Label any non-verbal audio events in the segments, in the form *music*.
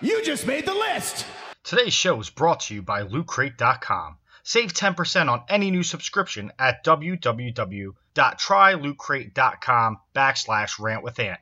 You just made the list! Today's show is brought to you by LootCrate.com. Save 10% on any new subscription at www.trylootcrate.com backslash rant with Ant.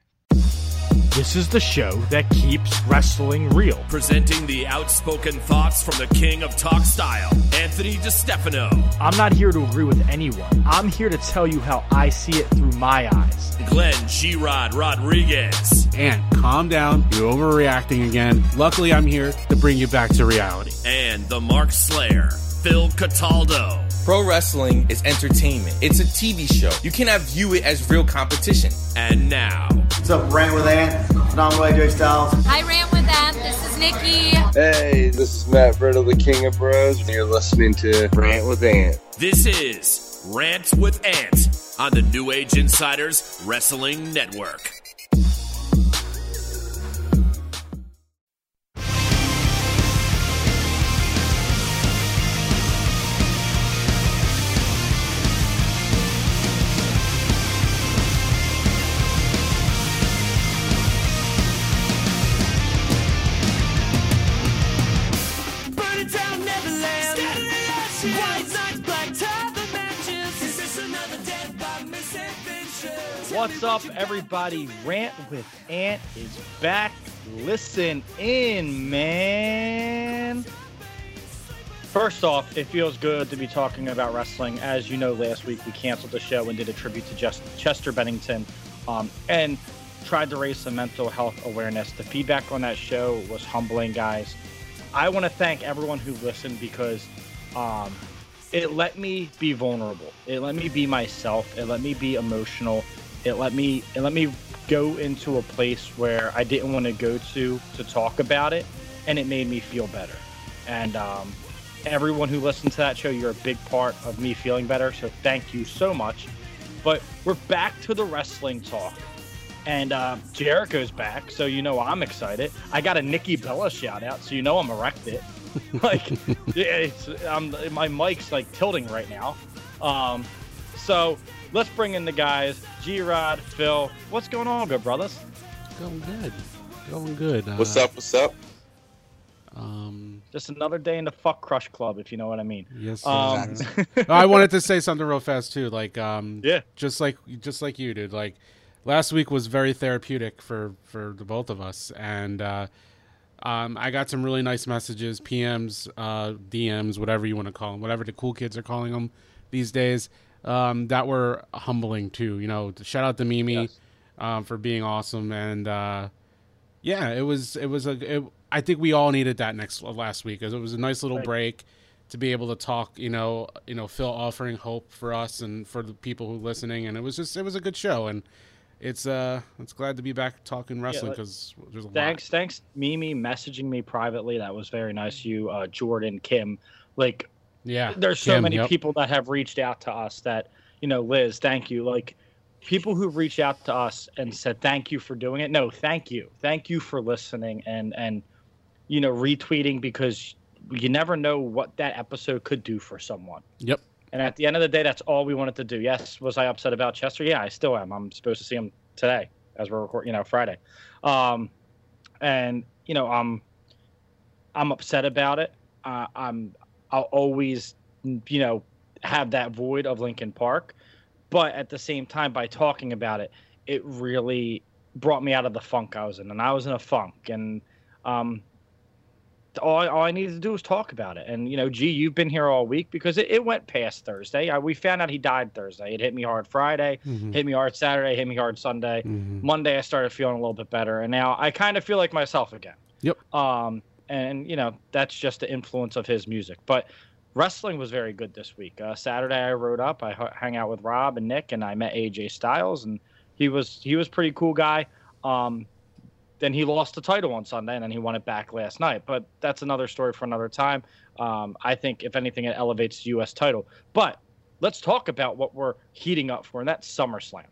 This is the show that keeps wrestling real. Presenting the outspoken thoughts from the king of talk style, Anthony DeStefano. I'm not here to agree with anyone. I'm here to tell you how I see it through my eyes. Glenn G-Rod Rodriguez. And calm down, you're overreacting again. Luckily, I'm here to bring you back to reality. And the Mark Slayer, Phil Cataldo. Pro wrestling is entertainment. It's a TV show. You cannot view it as real competition. And now, What's up, Rant with Ant? Phenomenal AJ Styles. Hi, Rant with Ant. This is Nikki. Hey, this is Matt Riddle, the King of Bros, and you're listening to Rant with Ant. This is Rant with Ant on the New Age Insiders Wrestling Network. What's up, everybody? Rant with Ant is back. Listen in, man. First off, it feels good to be talking about wrestling. As you know, last week we canceled the show and did a tribute to just Chester Bennington um, and tried to raise some mental health awareness. The feedback on that show was humbling, guys. I want to thank everyone who listened because um, it let me be vulnerable. It let me be myself. It let me be emotional. It let me it let me go into a place where I didn't want to go to to talk about it, and it made me feel better. And um, everyone who listened to that show, you're a big part of me feeling better. So thank you so much. But we're back to the wrestling talk. And uh, Jericho's back, so you know I'm excited. I got a Nikki Bella shout out, so you know I'm erected. *laughs* like, it's I'm, my mic's like tilting right now. Um, so let's bring in the guys. G Rod, Phil, what's going on, good brothers? Going good. Going good. Uh, What's up? What's up? Um, Just another day in the fuck crush club, if you know what I mean. yes. Um, uh, I wanted to say something real fast too. Like, um, *laughs* Yeah. just like just like you, dude. Like, last week was very therapeutic for for the both of us, and uh, um, I got some really nice messages, PMs, uh, DMs, whatever you want to call them, whatever the cool kids are calling them these days. Um, that were humbling too. You know, shout out to Mimi Yes. um, for being awesome, and uh, yeah, it was it was a. It, I think we all needed that next last week. 'cause It was a nice little Right. break to be able to talk. You know, you know, Phil offering hope for us and for the people who listening, and it was just it was a good show, and it's uh it's glad to be back talking wrestling because there's a Thanks, thanks, Mimi, messaging me privately. That was very nice. You, uh, Jordan, Kim, like lot. Yeah, there's so Kim, many yep. people that have reached out to us that you know liz thank you. Like people who've reached out to us and said thank you for doing it. No thank you. Thank you for listening and and you know retweeting because you never know what that episode could do for someone. Yep. and at the end of the day that's all we wanted to do. Yes was i upset about chester? Yeah i still am. I'm supposed to see him today as we're recording you know friday. Um and you know i'm i'm upset about it. Uh, i'm i'll always you know have that void of Linkin Park but at the same time by talking about it it really brought me out of the funk i was in and i was in a funk and um all, I- all I needed to do was talk about it. And, you know, gee, you've been here all week because it, it went past Thursday. I, we found out he died Thursday. It hit me hard Friday, Mhm. hit me hard Saturday, hit me hard Sunday. Mhm. Monday, I started feeling a little bit better. And now I kind of feel like myself again. Yep. Um, and, you know, that's just the influence of his music. But wrestling was very good this week. Uh, Saturday, I rode up. I hu- hung out with Rob and Nick, and I met AJ Styles, and he was he was pretty cool guy. Um, then he lost the title on Sunday, and then he won it back last night. But that's another story for another time. Um, I think if anything, it elevates the U.S. title. But let's talk about what we're heating up for, and that's SummerSlam.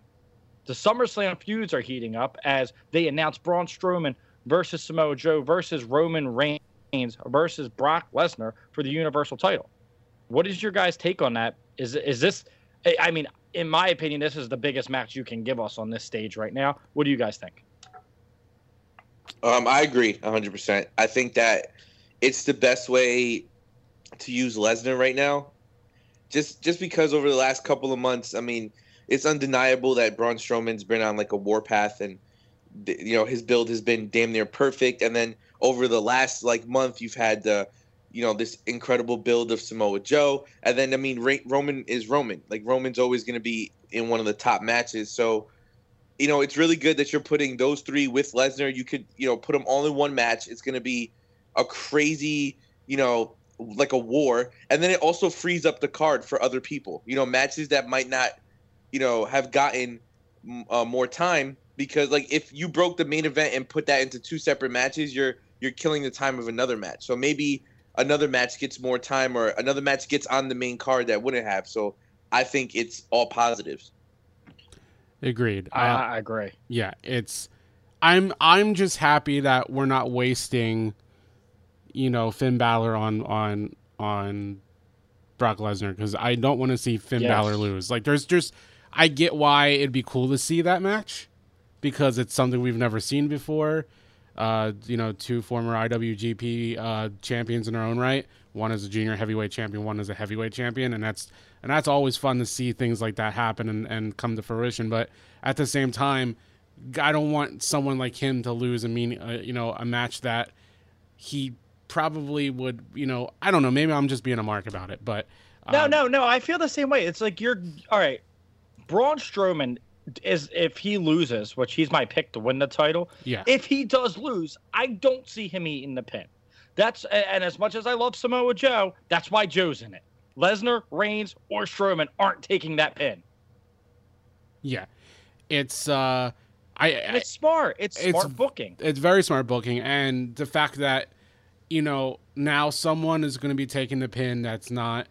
The SummerSlam feuds are heating up as they announce Braun Strowman versus Samoa Joe versus Roman Reigns versus Brock Lesnar for the Universal title. What is your guys' take on that? Is is this? I- mean, in my opinion, this is the biggest match you can give us on this stage right now. What do you guys think? Um, I agree 100%. I think that it's the best way to use Lesnar right now. Just just because over the last couple of months, I mean, it's undeniable that Braun Strowman's been on like a warpath and you know his build has been damn near perfect and then over the last like month you've had the you know this incredible build of Samoa Joe and then I mean Roman is Roman like Roman's always going to be in one of the top matches so you know, it's really good that you're putting those three with Lesnar. You could, you know, put them all in one match. It's going to be a crazy, you know, like a war. And then it also frees up the card for other people. You know, matches that might not, you know, have gotten uh, more time because, like, if you broke the main event and put that into two separate matches, you're you're killing the time of another match. So maybe another match gets more time, or another match gets on the main card that wouldn't have. So I think it's all positives. Agreed. I, uh, I agree. Yeah, it's. I'm I'm just happy that we're not wasting, you know, Finn Balor on on on Brock Lesnar because I don't want to see Finn yes. Balor lose. Like, there's just I get why it'd be cool to see that match because it's something we've never seen before. Uh, you know, two former IWGP uh, champions in their own right. One is a junior heavyweight champion, one is a heavyweight champion, and that's and that's always fun to see things like that happen and, and come to fruition. But at the same time, I don't want someone like him to lose a mean, uh, you know, a match that he probably would, you know, I don't know. Maybe I'm just being a mark about it, but um, no, no, no. I feel the same way. It's like you're all right. Braun Strowman is if he loses, which he's my pick to win the title. Yeah. If he does lose, I don't see him eating the pin. That's and as much as I love Samoa Joe, that's why Joe's in it. Lesnar, Reigns, or Strowman aren't taking that pin. Yeah, it's uh, I. And it's smart. It's, it's smart booking. It's very smart booking, and the fact that you know now someone is going to be taking the pin that's not.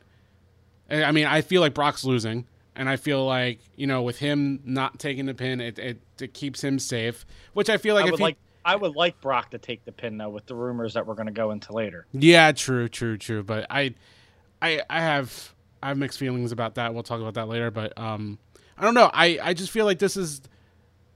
I mean, I feel like Brock's losing, and I feel like you know with him not taking the pin, it it, it keeps him safe. Which I feel like I if would he, like I would like Brock to take the pin though, with the rumors that we're going to go into later. Yeah, true, true, true. But I I I have I have mixed feelings about that. We'll talk about that later, but um, I don't know. I I just feel like this is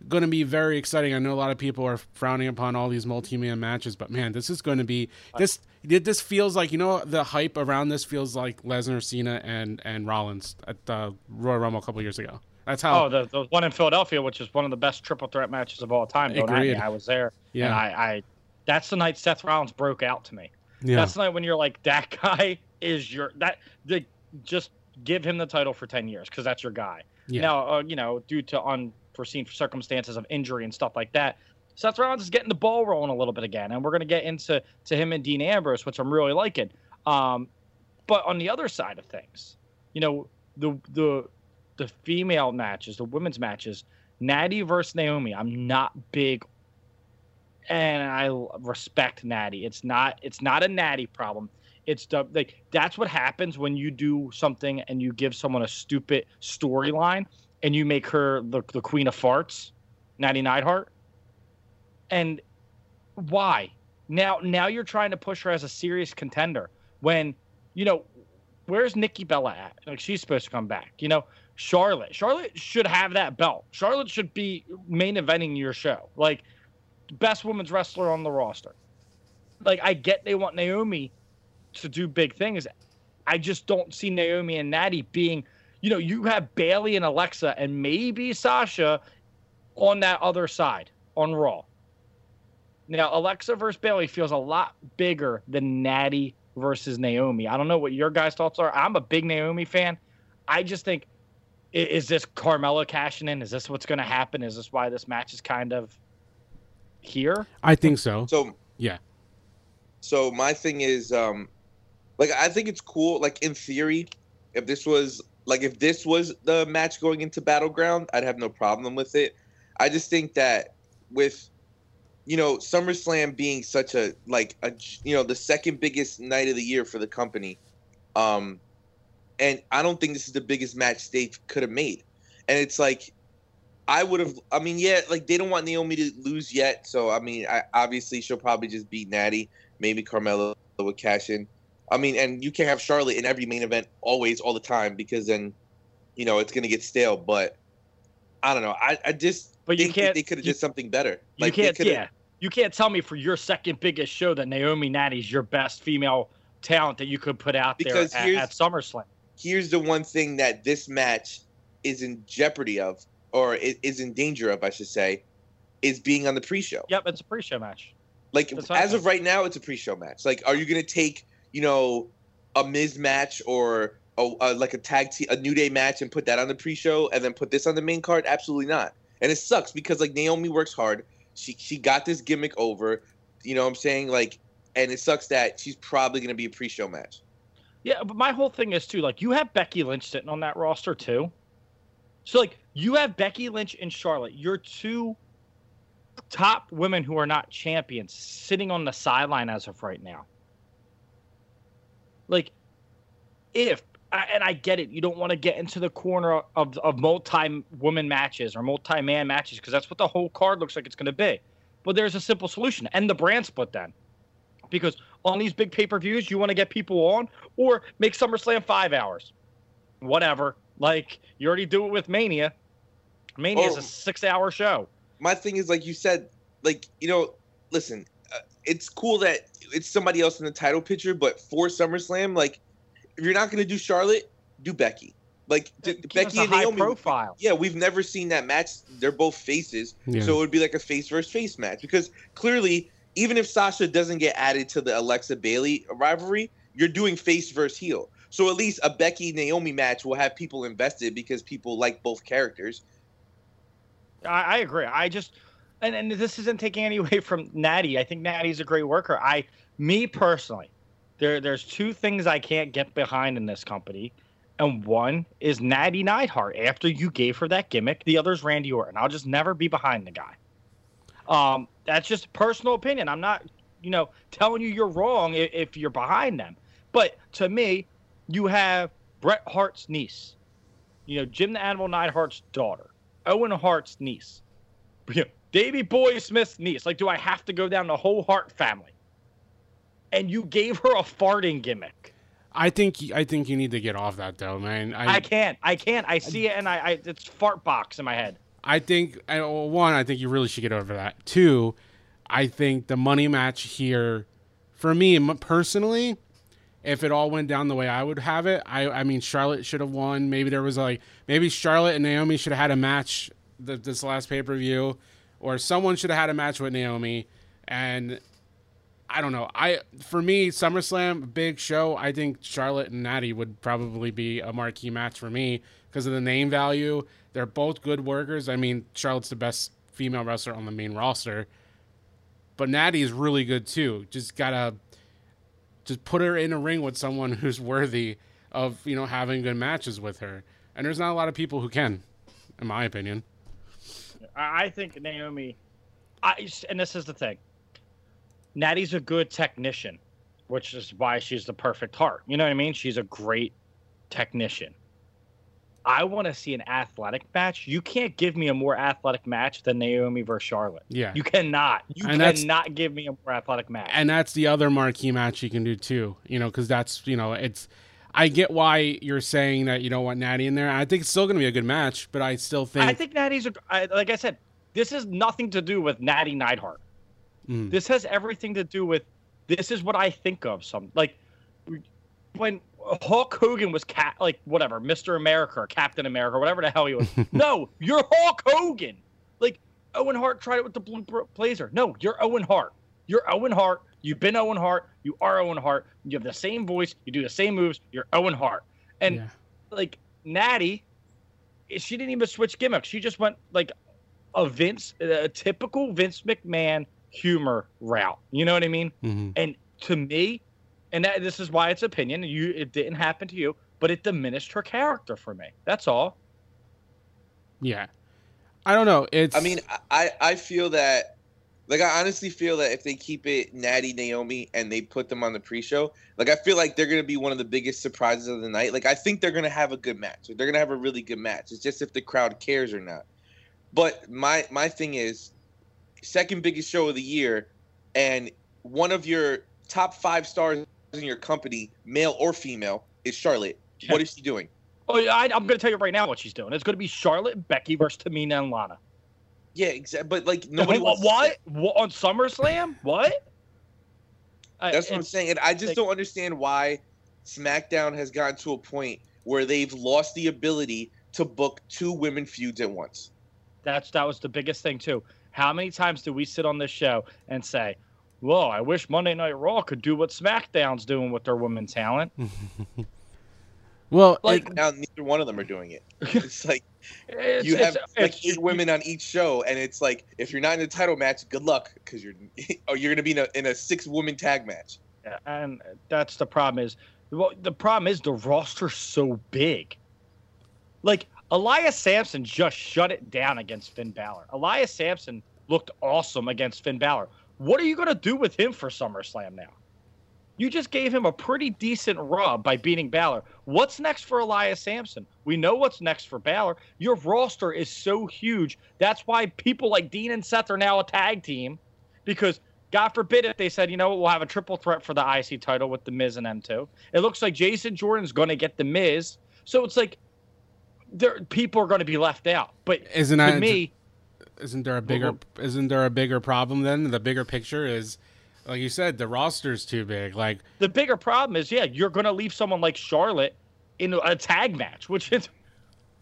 going to be very exciting. I know a lot of people are frowning upon all these multi-man matches, but man, this is going to be this. This feels like you know the hype around this feels like Lesnar, Cena, and and Rollins at the Royal Rumble a couple years ago. That's how. Oh, the, the one in Philadelphia, which is one of the best triple threat matches of all time. Don't Agreed. I was there. Yeah. And I, I, that's the night Seth Rollins broke out to me. Yeah. That's the night when you're like, that guy is your that the just give him the title for 10 years because that's your guy. Yeah. Now, uh, you know, due to unforeseen circumstances of injury and stuff like that, Seth Rollins is getting the ball rolling a little bit again, and we're going to get into to him and Dean Ambrose, which I'm really liking. Um, but on the other side of things, you know, the the the female matches, the women's matches, Natty versus Naomi, I'm not big and I respect Natty. It's not it's not a Natty problem. It's the like that's what happens when you do something and you give someone a stupid storyline and you make her the, the queen of farts, Natty Neidhart. And why? Now now you're trying to push her as a serious contender when, you know, where's Nikki Bella at? Like she's supposed to come back. You know, Charlotte. Charlotte should have that belt. Charlotte should be main eventing your show. Like best women's wrestler on the roster. Like I get they want Naomi to do big things. I just don't see Naomi and Natty being, you know, you have Bayley and Alexa and maybe Sasha on that other side on Raw. Now, Alexa versus Bayley feels a lot bigger than Natty versus Naomi. I don't know what your guys' thoughts are. I'm a big Naomi fan. I just think, is this Carmella cashing in? Is this what's going to happen? Is this why this match is kind of here? I think so. So, yeah. So my thing is, um, like I think it's cool. Like in theory, if this was like if this was the match going into battleground, I'd have no problem with it. I just think that with you know SummerSlam being such a like a you know the second biggest night of the year for the company, um, and I don't think this is the biggest match they could have made. And it's like I would have. I mean, yeah, like they don't want Naomi to lose yet. So I mean, I, obviously she'll probably just beat Natty. Maybe Carmella would cash in. I mean, and you can't have Charlotte in every main event always, all the time, because then, you know, it's gonna get stale. But I don't know. I, I just but you can't. They could have did something better. Like, you can't. Yeah. You can't tell me for your second biggest show that Naomi Natty's your best female talent that you could put out Because there at, at SummerSlam. Here's the one thing that this match is in jeopardy of, or is in danger of, I should say, is being on the pre-show. Yep, it's a pre-show match. Like That's as of right now, it's a pre-show match. Like, are you gonna take you know a Miz match or a, a like a tag team, a New Day match, and put that on the pre-show, and then put this on the main card? Absolutely not. And it sucks because like Naomi works hard. She she got this gimmick over. You know what I'm saying? Like, and it sucks that she's probably gonna be a pre-show match. Yeah, but my whole thing is too like you have Becky Lynch sitting on that roster too. So like you have Becky Lynch and Charlotte, your two top women who are not champions sitting on the sideline as of right now. Like if I- and I get it, you don't want to get into the corner of of multi woman matches or multi man matches because that's what the whole card looks like it's going to be. But there's a simple solution, and the brand split then, because on these big pay per views, you want to get people on or make SummerSlam five hours, whatever. Like you already do it with Mania. Mania is Oh. a six hour show. my thing is like you said like you know listen uh, it's cool that it's somebody else in the title picture but for SummerSlam like if you're not going to do Charlotte do Becky like d- Keep us Becky a and high Naomi profile. yeah we've never seen that match they're both faces Yeah. so it would be like a face versus face match because clearly even if Sasha doesn't get added to the Alexa Bayley rivalry you're doing face versus heel so at least a Becky Naomi match will have people invested because people like both characters I, I agree. I just and, and this isn't taking any *laughs* away from Natty. I think Natty's a great worker. I me personally, there there's two things I can't get behind in this company. And one is Natty Neidhart. After you gave her that gimmick, the other's Randy Orton. I'll just never be behind the guy. Um, that's just personal opinion. I'm not, you know, telling you you're wrong if, if you're behind them. But to me, you have Bret Hart's niece, you know, Jim the Animal Neidhart's daughter, Owen Hart's niece, you *laughs* know, Davey Boy Smith's niece. Like, do I have to go down the whole Hart family? And you gave her a farting gimmick. I think I think you need to get off that though, man. I I can't. I can't. I see it, and I, I it's fart box in my head. I think one, I think you really should get over that. Two, I think the money match here, for me personally, if it all went down the way I would have it, I I mean Charlotte should have won. Maybe there was like maybe Charlotte and Naomi should have had a match th- this last pay per view, or someone should have had a match with Naomi, and I don't know. I for me SummerSlam big show. I think Charlotte and Natty would probably be a marquee match for me because of the name value. They're both good workers. I mean, Charlotte's the best female wrestler on the main roster, but Natty is really good too. Just gotta just put her in a ring with someone *laughs* who's worthy of you know having good matches with her. And there's not a lot of people who can, in my opinion. I think Naomi, I and this is the thing. Natty's a good technician, which is why she's the perfect heart. You know what I mean? She's a great technician. I want to see an athletic match. You can't give me a more athletic match than Naomi versus Charlotte. Yeah. You cannot. You And cannot give me a more athletic match. and that's the other marquee match you can do too. You know, because that's you know it's. I get why you're saying that you don't want Natty in there. I think it's still going to be a good match, but I still think, I think Natty's a, I, like I said, this has nothing to do with Natty Neidhart. Mm. This has everything to do with this is what I think of. Some like when Hulk Hogan was cat like whatever, Mr. America or Captain America, or whatever the hell he was. *laughs* no, you're Hulk Hogan. Like Owen Hart tried it with the blue blazer. No, you're Owen Hart. You're Owen Hart. You've been Owen Hart. You are Owen Hart. You have the same voice. You do the same moves. You're Owen Hart. And Yeah. like Natty, she didn't even switch gimmicks. She just went like a Vince, a typical Vince McMahon humor route. You know what I mean? Mhm. And to me, and that, this is why it's opinion. You, it didn't happen to you, but it diminished her character for me. That's all. yeah, I don't know. It's I mean, I I feel that, like, I honestly feel that if they keep it Natty Naomi and they put them on the pre-show, like, I feel like they're gonna be one of the biggest surprises of the night. Like, I think they're gonna have a good match. They're gonna have a really good match. It's just if the crowd cares or not. But my my thing is, second biggest show of the year, and one of your top five stars in your company, male or female, is Charlotte. What is she doing? Oh, yeah, I, I'm going to tell you right now what she's doing. It's going to be Charlotte and Becky versus Tamina and Lana. Yeah, exactly. But like nobody what, to what? what on SummerSlam? What? I- That's what I'm saying. And I just like- don't understand why SmackDown has gotten to a point where they've lost the ability to book two women feuds at once. That's that was the biggest thing too. How many times do we sit on this show and say, "Whoa, I wish Monday Night Raw could do what SmackDown's doing with their women talent"? *laughs* Well, Like- it- Now neither one of them are doing it. *laughs* It's like It's, you have it's- like it's- eight women on each show, and it's like if you're not in a title match, good luck because you're *laughs* or you're gonna be in a in a six woman tag match. And that's the problem is well, the problem is the roster's so big. Like Elias Samson just shut it down against Finn Balor. Elias Samson looked awesome against Finn Balor. What are you gonna do with him for SummerSlam now? You just gave him a pretty decent rub by beating Balor. What's next for Elias Samson? We know what's next for Balor. Your roster is so huge. That's why people like Dean and Seth are now a tag team because God forbid if they said, you know what, we'll have a triple threat for the IC title with the Miz and M2. It looks like Jason Jordan's going to get the Miz. So it's like there people are going to be left out. But isn't to that me, isn't there a bigger isn't there a bigger problem then? The bigger picture is, like you said, the roster's too big. Like the bigger problem is, yeah, you're going to leave someone like Charlotte in a tag match, *laughs* which is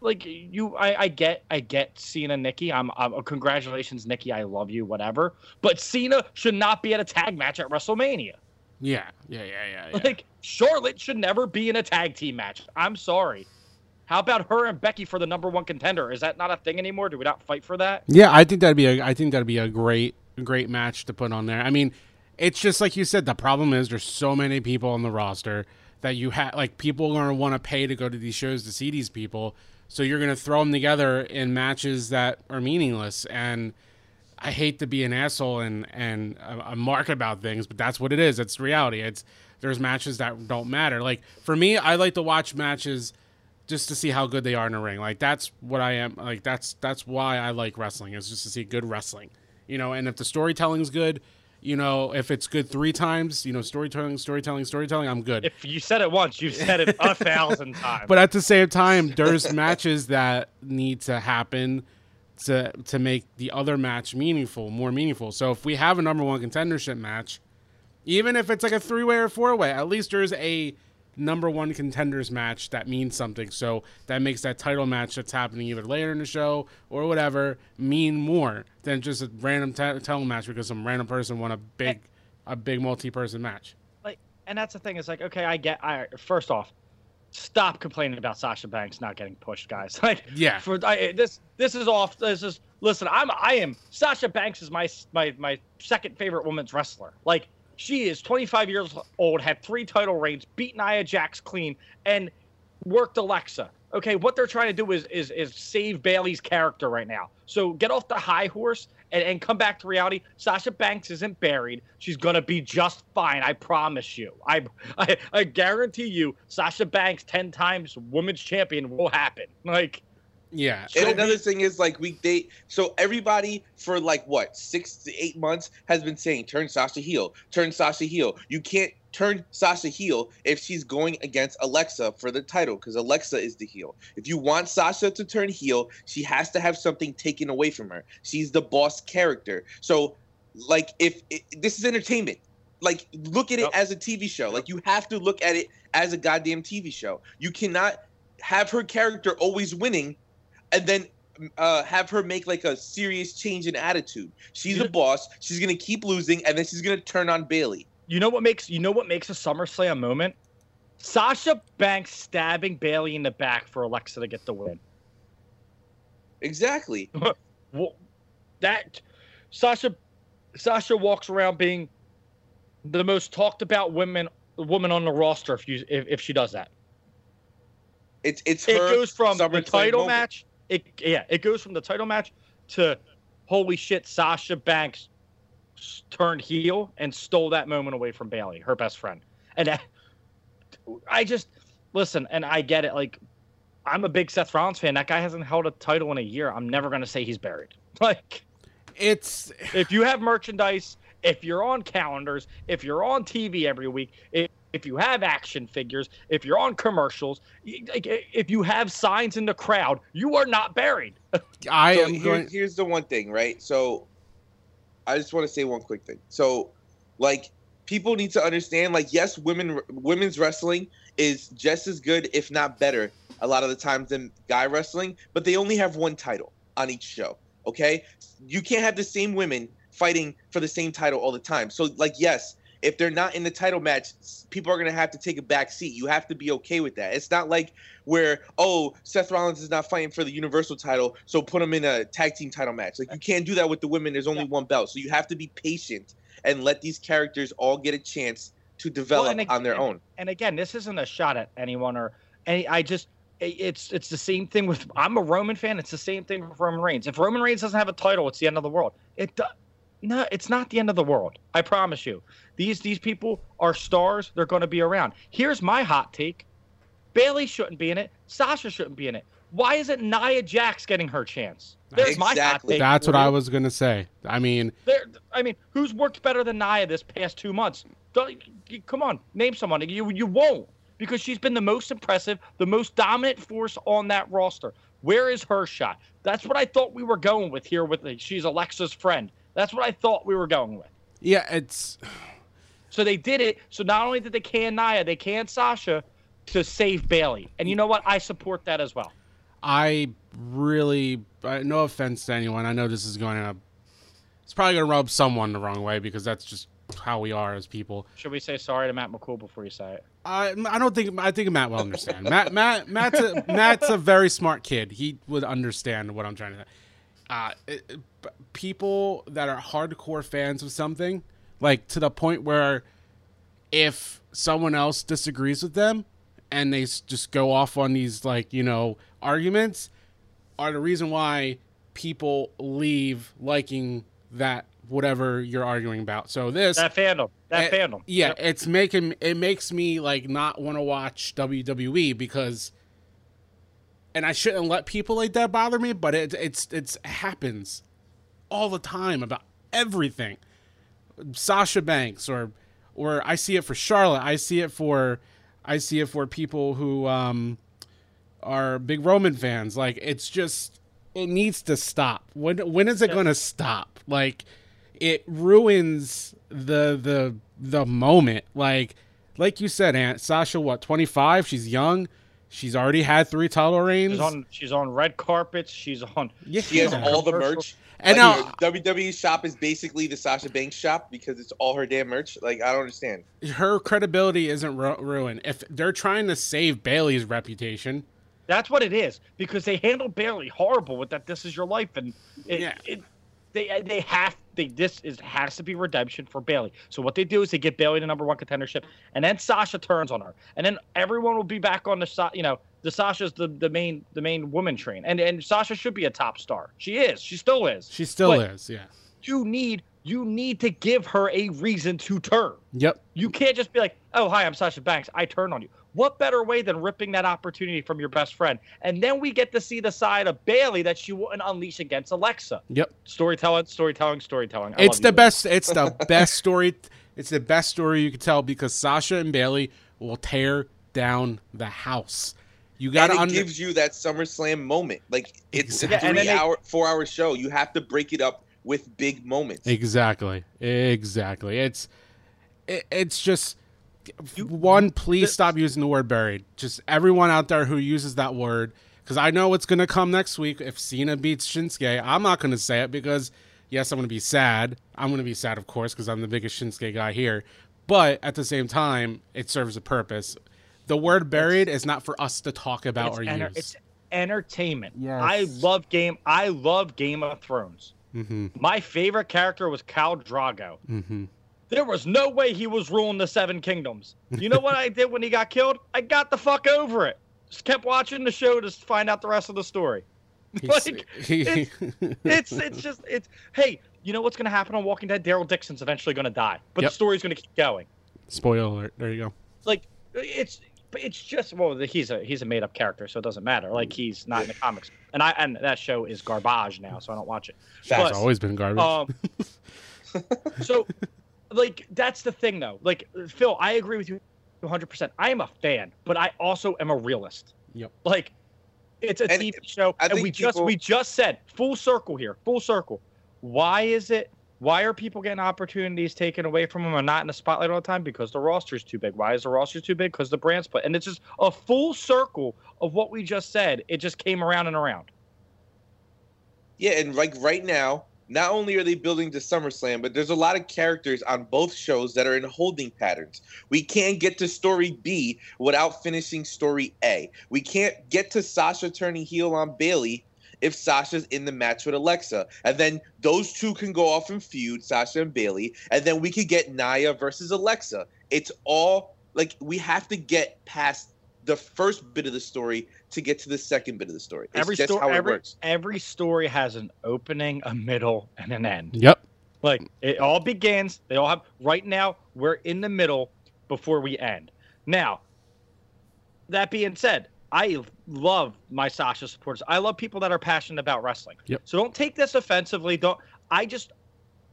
like you. I, I get, I get Cena, Nikki. I'm, I'm, oh, congratulations, Nikki. I love you, whatever. But Cena should not be at a tag match at WrestleMania. yeah, yeah, yeah, yeah. yeah. Like Charlotte should never be in a tag team match. I'm sorry. How about her and Becky for the number one contender? Is that not a thing anymore? Do we not fight for that? Yeah, I think that'd be a I think that'd be a great great match to put on there. I mean, it's just like you said. The problem is there's so many people on the roster that you have like people are gonna want to pay to go to these shows to see these people. So you're gonna throw them together in matches that are meaningless. And I hate to be an asshole and and a, a mark about things, but that's what it is. It's reality. It's there's matches that don't matter. Like for me, I like to watch matches just to see how good they are in a ring. Like that's what I am. Like that's that's why I like wrestling is just to see good wrestling. You know, and if the storytelling's good, you know, if it's good three times, you know, storytelling, storytelling, storytelling, I'm good. If you said it once, you've said it a thousand *laughs* times. But at the same time, there's *laughs* matches that need to happen to to make the other match meaningful, more meaningful. So if we have a number one contendership match, even if it's like a three way or four way, at least there's a number one contenders match that means something. So that makes that title match that's happening either later in the show or whatever mean more than just a random t- title match because some random person won a big a big multi person match. like, and that's the thing. Is like, okay, I get. I first off, stop complaining about Sasha Banks not getting pushed, guys. *laughs* Like, Yeah. for I, this, this is off. This is listen. I'm, I am. Sasha Banks is my my my second favorite women's wrestler. Like, she is 25 years old, had three title reigns, beat Nia Jax clean, and worked Alexa. Okay, what they're trying to do is is is save Bayley's character right now. So get off the high horse and, and come back to reality. Sasha Banks isn't buried. She's gonna be just fine. I promise you. I *laughs* I, I guarantee you, Sasha Banks ten times women's champion will happen. Like Yeah. And another thing is like we they so everybody for like what six to eight months has been saying turn Sasha heel, turn Sasha heel. You can't turn Sasha heel if she's going against Alexa for the title because Alexa is the heel. If you want Sasha to turn heel, she has to have something taken away from her. She's the boss character. So like if it, this is entertainment. Like look at it Yep. as a TV show. Like you have to look at it as a goddamn TV show. You cannot have her character always winning and then uh, have her make like a serious change in attitude. She's a boss. She's gonna keep losing, and then she's gonna turn on Bayley. you know what makes you know what makes a SummerSlam moment? Sasha Banks stabbing Bayley in the back for Alexa to get the win. Exactly. *laughs* Well, that Sasha Sasha walks around being the most talked about women woman on the roster if you if, if she does that. It's it's It goes from the title moment. match. It yeah, it goes from the title match to holy shit, Sasha Banks turned heel and stole that moment away from Bayley, her best friend. And that, I just listen, and I get it. Like, I'm a big Seth Rollins fan. That guy hasn't held a title in a year. I'm never gonna say he's buried. *laughs* Like, It's if you have merchandise, if you're on calendars, if you're on TV every week, if, if you have action figures, if you're on commercials, like, if you have signs in the crowd, you are not buried. *laughs* I so am here- going. here's the one thing, right? So I just want to say one quick thing. So like people need to understand like yes, women women's wrestling is just as good if not better a lot of the times than guy wrestling, but they only have one title on each show, okay? You can't have the same women fighting for the same title all the time. So like yes, if they're not in the title match, people are going to have to take a back seat. You have to be okay with that. It's not like where oh Seth Rollins is not fighting for the Universal title, so put him in a tag team title match. Like you can't do that with the women. There's only one belt, so you have to be patient and let these characters all get a chance to develop and ag- on their own. And again, this isn't a shot at anyone or any. I just it's it's the same thing with. I'm a Roman fan. It's the same thing with Roman Reigns. If Roman Reigns doesn't have a title, it's the end of the world. It no, it's not the end of the world. I promise you. These these people are stars. They're going to be around. Here's my hot take: Bayley shouldn't be in it. Sasha shouldn't be in it. Why isn't Nia Jax getting her chance? There's my hot take. That's for what I was gonna say. I mean, There, I mean, who's worked better than Nia this past two months? Don't, come on, name someone. You you won't because she's been the most impressive, the most dominant force on that roster. Where is her shot? That's what I thought we were going with here. With the, she's Alexa's friend. That's what I thought we were going with. yeah, it's So they did it. So not only did they can Nia, they can Sasha to save Bayley. And you know what? I support that as well. I really, uh, no offense to anyone. I know this is going to, it's probably going to rub someone the wrong way because that's just how we are as people. Should we say sorry to Matt McCool before you say it? I, I don't think I think Matt will understand. Matt Matt Matt's a, Matt's a very smart kid. He would understand what I'm trying to. say. Uh, it, people that are hardcore fans of something, like to the point where if someone else disagrees with them and they just go off on these like you know arguments, are the reason why people leave liking that whatever you're arguing about. So this That fandom. That Eh, fandom. Yeah, Yep. it's making it makes me like not want to watch WWE because and I shouldn't let people like that bother me, but it it's it's happens all the time about everything. Sasha Banks or or I see it for Charlotte, I see it for I see it for people who um are big Roman fans. Like it's just it needs to stop. When when is it going to stop? Like it ruins the the the moment. Like like you said, Aunt Sasha, what twenty five? She's young. She's already had three title reigns. She's on. She's on red carpets. She's on. yeah, She has Yeah. all the merch. And like, now- your WWE shop is basically the Sasha Banks shop because it's all her damn merch. Like I don't understand. her credibility isn't ru- ruined. If they're trying to save Bayley's reputation, That's what it is because they handle Bayley horrible with that. This is your life, and it, Yeah. it, they uh, they have they this is has to be redemption for Bayley. So what they do is they get Bayley to number one contendership, and then Sasha turns on her, and then everyone will be back on the you know the Sasha's the, the main the main woman train, and and Sasha should be a top star. She is. She still is. she still But is. Yeah. You need you need to give her a reason to turn. Yep. You can't just be like, "Oh, hi, I'm Sasha Banks. I turn on you." What better way than ripping that opportunity from your best friend? And then we get to see the side of Bayley that she wouldn't unleash against Alexa. Yep. Storytelling, storytelling, storytelling. I It's the you. best. It's the *laughs* best story. It's the best story you could tell because Sasha and Bayley will tear down the house. You got to. it under- gives you that SummerSlam moment. Like it's Exactly. a Yeah, and three they- hour, four hour show. You have to break it up with big moments. exactly, exactly. It's it, it's just one. Please stop using the word buried. Just everyone out there who uses that word, because I know what's going to come next week. If Cena beats Shinsuke, I'm not going to say it because yes, I'm going to be sad. I'm going to be sad, of course, because I'm the biggest Shinsuke guy here. But at the same time, it serves a purpose. The word buried is not for us to talk about or enter- use. it's entertainment. Yes. I love game. I love Game of Thrones. mm-hmm, My favorite character was Khal Drogo. mm-hmm. There was no way he was ruling the Seven Kingdoms. You know what I did when he got killed? I got the fuck over it. Just kept watching the show to find out the rest of the story. *laughs* Like, it's, *laughs* it's it's just it's hey, you know what's gonna happen on Walking Dead? Daryl Dixon's eventually gonna die, but Yep. the story's gonna keep going. Spoiler alert. There you go. Like it's it's just well, he's a he's a made up character, so it doesn't matter. Like he's not in the comics, and I and that show is garbage now, so I don't watch it. It's always been garbage. Um, *laughs* so, like, that's the thing, though. Like, Phil, I agree with you 100%. I am a fan, but I also am a realist. Yep. Like, it's a And TV show, I and think we just we just said full circle here, full circle. Why is it? Why are people getting opportunities taken away from them and not in the spotlight all the time? Because the roster's too big. Why is the roster too big? Because the brand's split, and it's just a full circle of what we just said. It just came around and around. Yeah, and like right now, not only are they building to SummerSlam, but there's a lot of characters on both shows that are in holding patterns. We can't get to story B without finishing story A. We can't get to Sasha turning heel on Bayley if Sasha's in the match with Alexa. And then those two can go off and feud, Sasha and Bayley, and then we could get Nia versus Alexa. It's all like we have to get past the first bit of the story to get to the second bit of the story. It's every just story, how it every, works. every story has an opening, a middle, and an end. Yep. Like it all begins. They all have. Right now, we're in the middle before we end. Now, that being said, I love my Sasha supporters. I love people that are passionate about wrestling. Yep. So don't take this offensively. Don't. I just.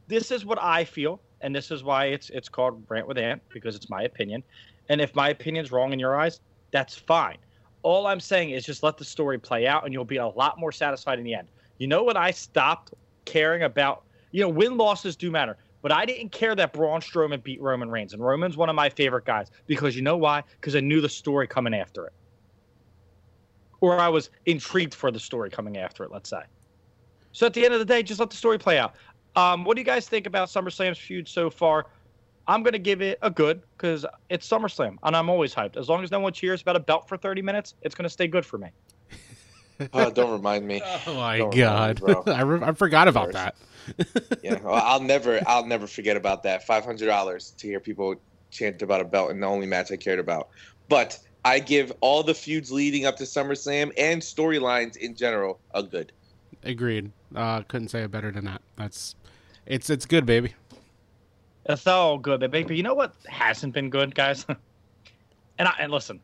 This is what I feel, and this is why it's it's called rant with Ant because it's my opinion. And if my opinion's wrong in your eyes, that's fine. All I'm saying is just let the story play out, and you'll be a lot more satisfied in the end. You know what? I stopped caring about. You know, win losses do matter, but I didn't care that Braun Strowman beat Roman Reigns, and Roman's one of my favorite guys because you know why? Because I knew the story coming after it, or I was intrigued for the story coming after it. Let's say. So at the end of the day, just let the story play out. Um, what do you guys think about SummerSlam's feud so far? I'm going to give it a good because it's SummerSlam, and I'm always hyped. As long as no one cheers about a belt for 30 minutes, it's going to stay good for me. *laughs* Oh, don't remind me. Oh my Don't god, me. *laughs* I, re- I forgot about that. Yeah, well, I'll never, I'll never forget about that. Five hundred dollars to hear people chant about a belt in the only match I cared about. But I give all the feuds leading up to SummerSlam and storylines in general a good. Agreed. Uh, couldn't say it better than that. That's, it's it's good, baby. It's all good, baby. But you know what hasn't been good, guys? *laughs* and I and listen,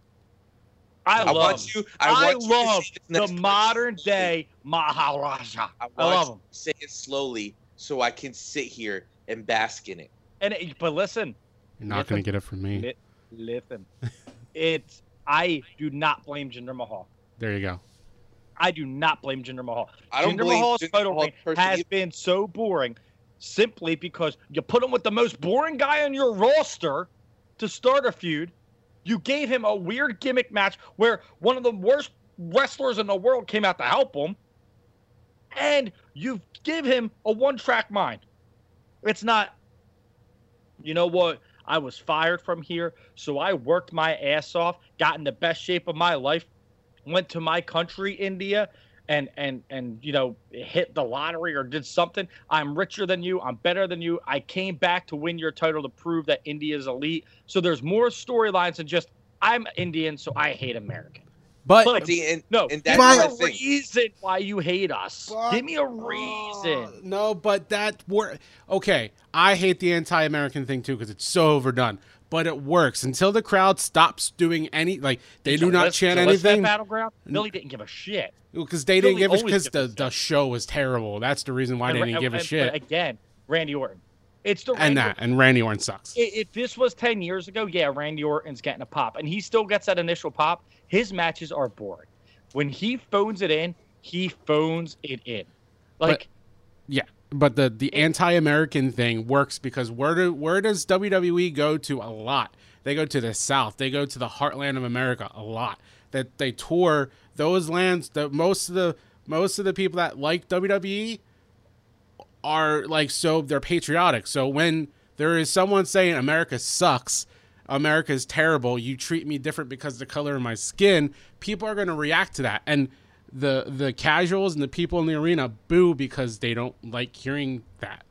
I, I, love, you. I, I, want you love the modern slowly. day Maharaja. I, I love him. Say it slowly so I can sit here and bask in it. And it, but listen, You're not gonna get it from me. li- listen, it's I do not blame Jinder Mahal. There you go. I do not blame Jinder Mahal. I don't Jinder blame Mahal's Jinder title Mahal reign has either. been so boring simply because you put him with the most boring guy on your roster to start a feud. You gave him a weird gimmick match where one of the worst wrestlers in the world came out to help him, and you give him a one-track mind. It's not. You know what? I was fired from here, so I worked my ass off, got in the best shape of my life, went to my country, India, and and and you know hit the lottery or did something. I'm richer than you. I'm better than you. I came back to win your title to prove that India is elite. So there's more storylines than just I'm Indian, so I hate American. But But- See, and, No, and give that's me the a thing. reason why you hate us. But- give me a reason. Uh, no, but that were Okay, I hate the anti-American thing too because it's so overdone. But it works until the crowd stops doing any like they Did do not chant did you listen to anything Battleground. Billy didn't give a shit. because they didn't give a because the a the show was terrible. That's the reason why they didn't give a and- shit. but again, Randy Orton. It's the And Randy that and Randy Orton sucks. if this was 10 years ago, yeah, Randy Orton's getting a pop, and he still gets that initial pop. His matches are boring. When he phones it in, he phones it in. Like, Yeah, but the the anti-American thing works because where do where does WWE go to a lot? They go to the South. They go to the heartland of America a lot. That they tour those lands. The most of the most of the people that like WWE are like so they're patriotic. So when there is someone saying America sucks, America is terrible, you treat me different because of the color of my skin, people are going to react to that. And the the casuals and the people in the arena boo because they don't like hearing that.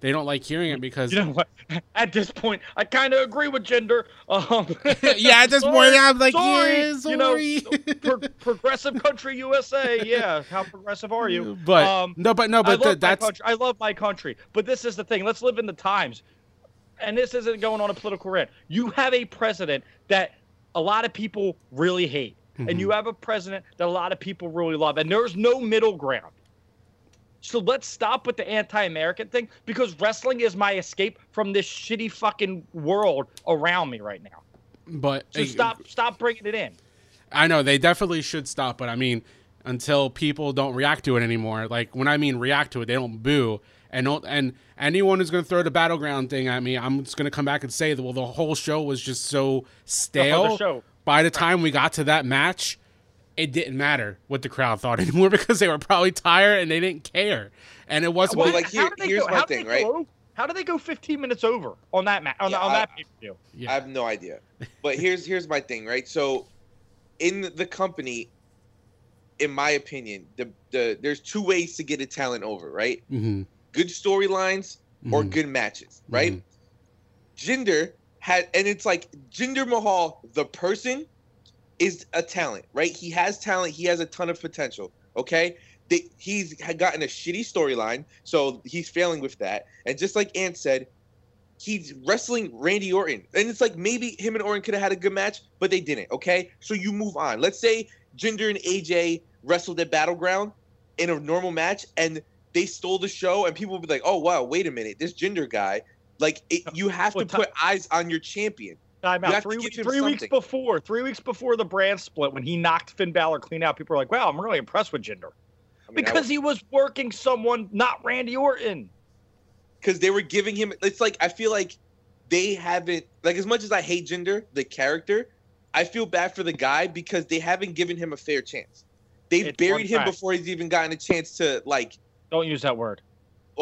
They don't like hearing it because you know what? At this point, I kind of agree with Jinder. Um, *laughs* Yeah, at this *laughs* sorry, point, I'm like, sorry, yeah, You know, sorry. pro- progressive country USA. Yeah, how progressive are you? *laughs* but um, no, but no, I but th- that's. I love my country, but this is the thing. Let's live in the times, and this isn't going on a political rant. You have a president that a lot of people really hate, Mm-hmm. and you have a president that a lot of people really love, and there's no middle ground. So let's stop with the anti-American thing because wrestling is my escape from this shitty fucking world around me right now. But So stop stop bringing it in. I know they definitely should stop, but I mean, until people don't react to it anymore. Like when I mean react to it, they don't boo and don't. And anyone who's going to throw the battleground thing at me, I'm just going to come back and say that. Well, the whole show was just so stale. show. By the time we got to that match, it didn't matter what the crowd thought *laughs* anymore because they were probably tired and they didn't care. And it wasn't. Well, like, like, here- did here's go, my how did thing, they right? Go, how did they go 15 minutes over on that match? on, Yeah, on I- that pay per view? yeah. I have no idea. But *laughs* here's here's my thing, right? So in the company, in my opinion, the the there's two ways to get a talent over, right? Mhm, Good storylines or mhm. good matches, right? Mhm. Jinder had and it's like Jinder Mahal, the person, is a talent, right? He has talent, he has a ton of potential. Okay? They, he's had gotten a shitty storyline, so he's failing with that. And just like Ant said, he's wrestling Randy Orton. And it's like maybe him and Orton could have had a good match, but they didn't. Okay, so you move on. Let's say Jinder and AJ wrestled at Battleground in a normal match, and they stole the show, and people would be like, "Oh wow, wait a minute, this Jinder guy." Like it, you have to Well, ti- put eyes on your champion. Time out. Three, weeks, three weeks before, three weeks before the brand split, when he knocked Finn Balor clean out, people were like, "Wow, I'm really impressed with Jinder I mean, because he was working someone, not Randy Orton." because they were giving him. It's like I feel like they haven't like as much as I hate Jinder, the character. I feel bad for the guy because they haven't given him a fair chance. They've It's buried him before he's even gotten a chance to like. Don't use that word.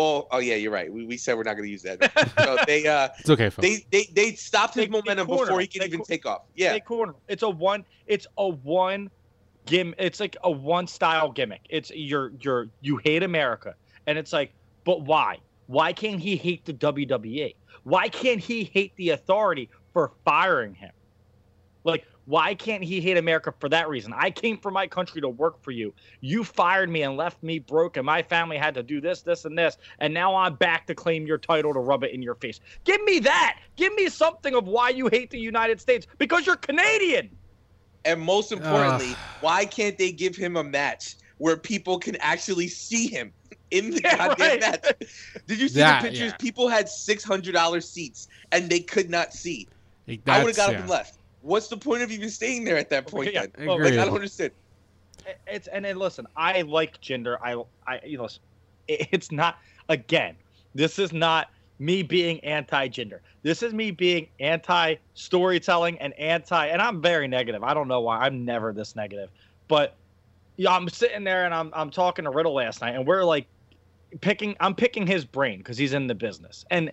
Oh, oh yeah, you're right. We, we said we're not going to use that. so they uh *laughs* It's okay, folks. they they they stopped his They- they momentum corner before he him. could They even co- take off. Yeah, Stay corner. It's a one. It's a one gim. It's like a one style gimmick. It's you're you're you hate America, and it's like, but why? Why can't he hate the WWE? Why can't he hate the authority for firing him? Like, why can't he hate America for that reason? I came from my country to work for you. You fired me and left me broke, and my family had to do this, this, and this. And now I'm back to claim your title to rub it in your face. Give me that. Give me something of why you hate the United States because you're Canadian. and most importantly, why can't they give him a match where people can actually see him *laughs* in the Yeah, goddamn right. match? Did you see That, the pictures? yeah. People had six hundred dollars seats and they could not see. Like, I would have that's- got up and left. What's the point of even staying there at that point? Yeah, then? well, Like I don't understand. It's and then listen, I like Jinder. I I you know, it's not again. This is not me being anti-Jinder. This is me being anti-storytelling and anti. And I'm very negative. I don't know why. I'm never this negative, but yeah, I'm sitting there and I'm I'm talking to Riddle last night, and we're like picking. I'm picking his brain because he's in the business, and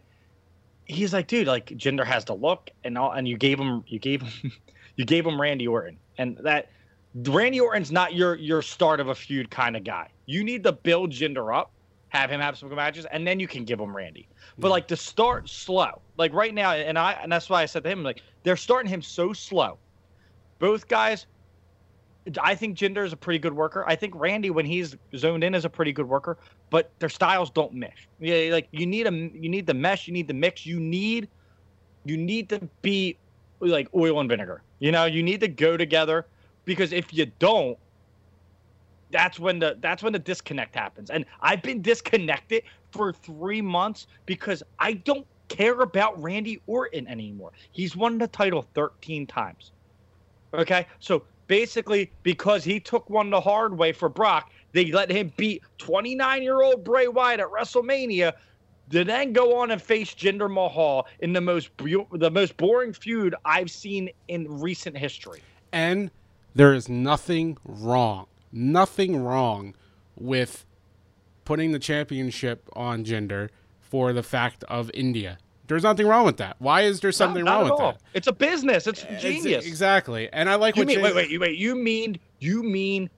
he's like, dude, like Jinder has the look and all, and you gave him you gave him *laughs* you gave him Randy Orton, and that Randy Orton's not your your start of a feud kind of guy. You need to build Jinder up, have him have some good matches, and then you can give him Randy. But like to start slow, like right now, and I and that's why I said to him, like they're starting him so slow. Both guys, I think Jinder is a pretty good worker. I think Randy, when he's zoned in, is a pretty good worker. But their styles don't mesh. Yeah, like you need a you need the mesh, you need the mix, you need you need to be like oil and vinegar. You know, you need to go together because if you don't, that's when the that's when the disconnect happens. And I've been disconnected for three months because I don't care about Randy Orton anymore. He's won the title 13 times. Okay, so basically because he took one the hard way for Brock, they let him beat 29 year old Bray Wyatt at WrestleMania. To then go on and face Jinder Mahal in the most bu- the most boring feud I've seen in recent history. and there is nothing wrong, nothing wrong with putting the championship on Jinder for the fact of India. There's nothing wrong with that. Why is there something wrong with all. that? It's a business. It's It's- genius. exactly. And I like You what mean, Jay- wait, wait, wait. You mean you mean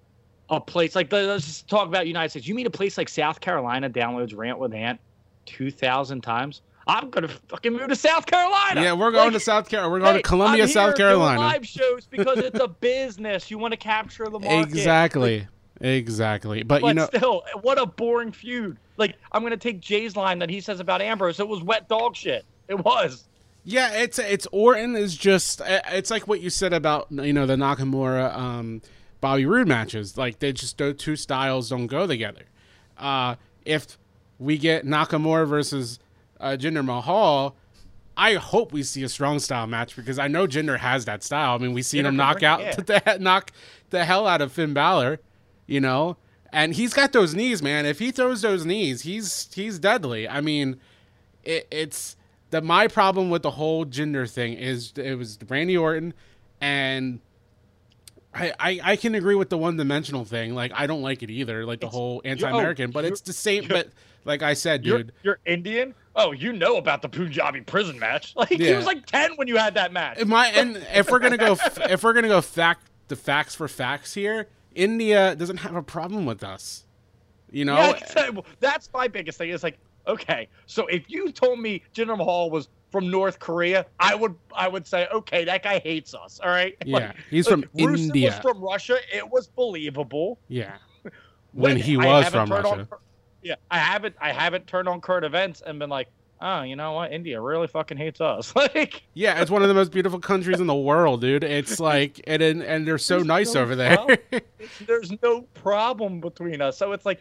a place like let's just talk about United States. You mean a place like South Carolina downloads Rant with Ant two thousand times? I'm gonna fucking move to South Carolina. Yeah, we're going Like, to South Carolina. We're going hey, to Columbia, I'm South Carolina. Live shows because it's a *laughs* business. You want to capture the market. Exactly. Exactly. But, But you know, still, what a boring feud. Like I'm gonna take Jay's line that he says about Ambrose. It was wet dog shit. It was. Yeah, it's it's Orton is just it's like what you said about you know the Nakamura um, Bobby Roode matches. Like they just those two styles don't go together. Uh, if we get Nakamura versus uh, Jinder Mahal, I hope we see a strong style match because I know Jinder has that style. I mean, we seen Jinder him knock out yeah. *laughs* the knock the hell out of Finn Balor, you know, and he's got those knees, man. If he throws those knees, he's he's deadly. I mean, it, it's the my problem with the whole Jinder thing is it was Randy Orton, and I I, I can agree with the one dimensional thing. Like I don't like it either, like the It's- whole oh, anti American. but it's the same. But like I said, You're, dude. you're Indian? Oh, you know about the Punjabi prison match. *laughs* Like he was like 10 when you had that match. My and if we're gonna go *laughs* if we're gonna go fact the facts for facts here, India doesn't have a problem with us. You know, Yeah, *laughs* that's my biggest thing. It's like, okay, so if you told me Jinder Mahal was from North Korea, I would I would say, okay, that guy hates us. All right. Yeah, Like- he's like, from Rusev India. Was from Russia. It was believable. yeah. *laughs* When he was from turned on Russia. Yeah, I haven't I haven't turned on current events and been like, oh, you know what, India really fucking hates us. *laughs* like, Yeah, it's one of the most beautiful countries in the world, dude. It's *laughs* like and and, and they're so There's nice no over there. there's no problem between us. So it's like,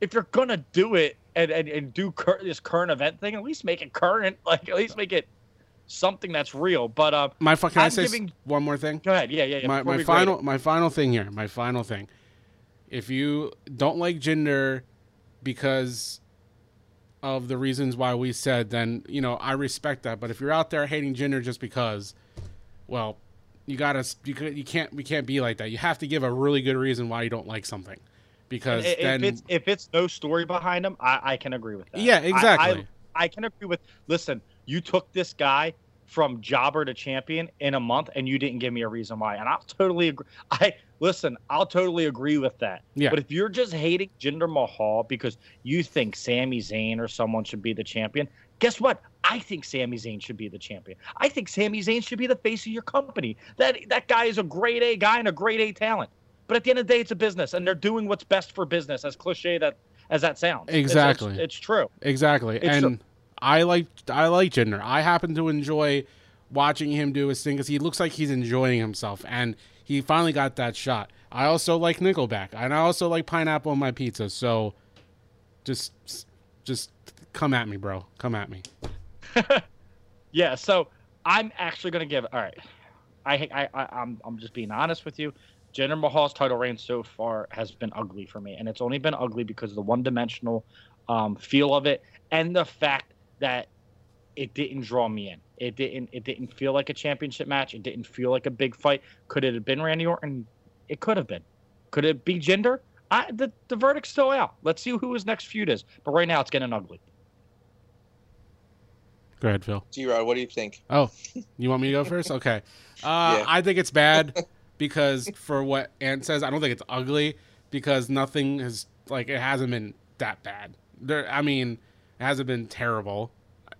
if you're gonna do it and and, and do cur- this current event thing, at least make it current. *laughs* Like, at least make it something that's real. But uh, my fi- can I I'm say giving- one more thing? go ahead. Yeah, yeah, yeah. my my grade final my final thing here. My final thing. If you don't like Jinder because of the reasons why we said, then you know I respect that. But if you're out there hating Jinder just because, well, you gotta you you can't we can't be like that. You have to give a really good reason why you don't like something, because if then it's if it's no story behind him, I, I can agree with that. Yeah, exactly. I, I, can agree with. Listen, you took this guy from jobber to champion in a month, and you didn't give me a reason why, and I'll totally agree. I listen, I'll totally agree with that. Yeah. But if you're just hating Jinder Mahal because you think Sami Zayn or someone should be the champion, guess what? I think Sami Zayn should be the champion. I think Sami Zayn should be the face of your company. That that guy is a great A guy and a great A talent. But at the end of the day, it's a business, and they're doing what's best for business. As cliche that as that sounds, It's- it's- Exactly. it's, true. Exactly. It's and a- I like I like Jinder. I happen to enjoy watching him do his thing because he looks like he's enjoying himself, and he finally got that shot. I also like Nickelback, and I also like pineapple on my pizza. So, just just come at me, bro. Come at me. *laughs* Yeah, so I'm actually gonna give. All right, I, I, I I'm I'm just being honest with you. Jinder Mahal's title reign so far has been ugly for me, and it's only been ugly because of the one-dimensional um, feel of it and the fact that it didn't draw me in. It didn't. It didn't feel like a championship match. It didn't feel like a big fight. Could it have been Randy Orton? It could have been. Could it be Jinder? I, the the verdict's still out. Let's see who his next feud is. But right now, it's getting ugly. Go ahead, Phil. G Rod, what do you think? Oh, you want me to go first? Okay. Uh, *laughs* Yeah. I think it's bad *laughs* because for what Ant says, I don't think it's ugly because nothing has like it hasn't been that bad. There, I mean, it hasn't been terrible.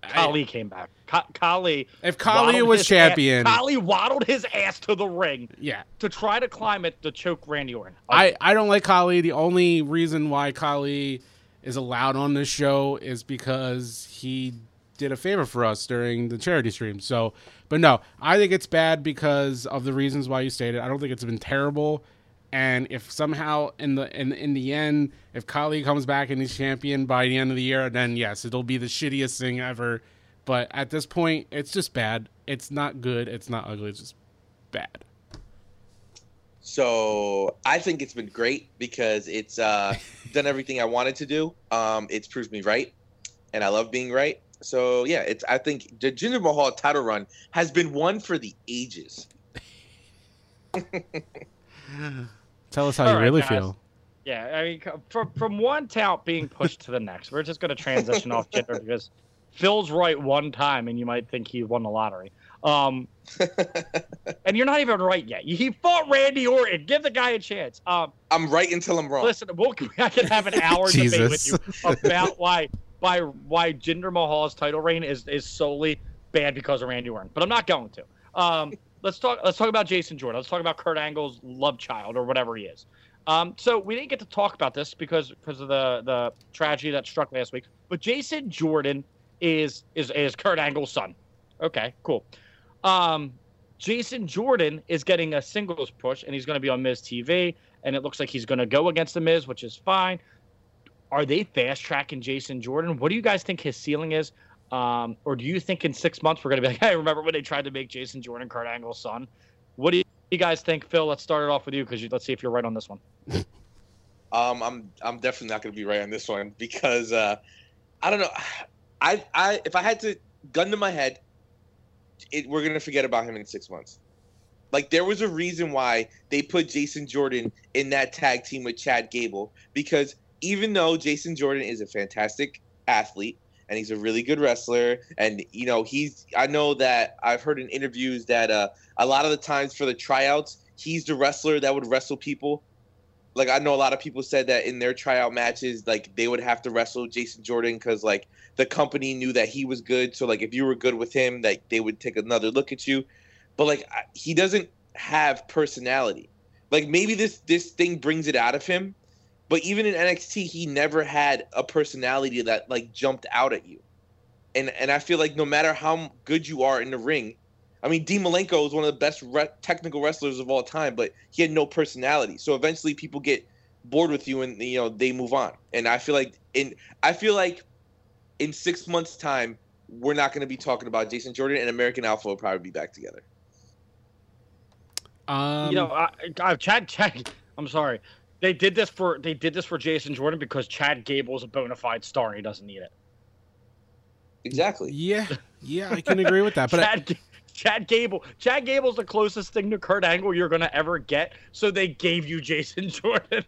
I- Khali came back. Ka- Khali. if Khali was champion, Ass, Khali waddled his ass to the ring yeah, to try to climb it to choke Randy Orton. I I don't like Kali. The only reason why Kali is allowed on this show is because he did a favor for us during the charity stream. So, but no, I think it's bad because of the reasons why you stated. I don't think it's been terrible. And if somehow in the in in the end, if Khali comes back and he's champion by the end of the year, then yes, it'll be the shittiest thing ever. But at this point, it's just bad. It's not good. It's not ugly. It's just bad. So I think it's been great because it's uh, *laughs* done everything I wanted to do. Um, it's proved me right, and I love being right. So yeah, it's I think the Jinder Mahal title run has been one for the ages. *laughs* Tell us how All you right, really guys. feel. Yeah, I mean, from from one tout being pushed to the next, we're just going to transition off Jinder *laughs* because Phil's right one time, and you might think he won the lottery. Um, *laughs* and you're not even right yet. He fought Randy Orton. Give the guy a chance. Um, I'm right until I'm wrong. listen, we'll, I can have an hour debate with you about why why why Jinder Mahal's title reign is is solely bad because of Randy Orton, but I'm not going to. Um, *laughs* let's talk. Let's talk about Jason Jordan. Let's talk about Kurt Angle's love child or whatever he is. Um, so we didn't get to talk about this because because of the the tragedy that struck last week. But Jason Jordan is is is Kurt Angle's son. Okay, cool. Um, Jason Jordan is getting a singles push, and he's going to be on Miz TV, and it looks like he's going to go against the Miz, which is fine. Are they fast tracking Jason Jordan? What do you guys think his ceiling is? Um, or do you think in six months we're gonna be like, *laughs* hey, remember when they tried to make Jason Jordan Kurt Angle's son? What do you guys think, Phil? Let's start it off with you because let's see if you're right on this one. *laughs* Um, I'm I'm definitely not going to be right on this one because uh, I don't know. I I if I had to gun to my head, it, we're going to forget about him in six months. Like there was a reason why they put Jason Jordan in that tag team with Chad Gable because even though Jason Jordan is a fantastic athlete and he's a really good wrestler and you know he's I know that I've heard in interviews that uh, a lot of the times for the tryouts he's the wrestler that would wrestle people like I know a lot of people said that in their tryout matches, like they would have to wrestle Jason Jordan because like the company knew that he was good. So like if you were good with him, like they would take another look at you. But like he doesn't have personality. Like maybe this this thing brings it out of him, but even in NXT, he never had a personality that like jumped out at you. And and I feel like no matter how good you are in the ring, I mean, Dean Malenko is one of the best re- technical wrestlers of all time, but he had no personality. So eventually, people get bored with you, and you know they move on. And I feel like in I feel like in six months' time, we're not going to be talking about Jason Jordan and American Alpha will probably be back together. Um, you know, I, I, Chad, Chad. I'm sorry. They did this for they did this for Jason Jordan because Chad Gable is a bona fide star and he doesn't need it. Exactly. Yeah, *laughs* yeah, I can agree with that. But Chad, I, Chad Gable. Chad Gable's the closest thing to Kurt Angle you're gonna ever get. So they gave you Jason *laughs* Jordan.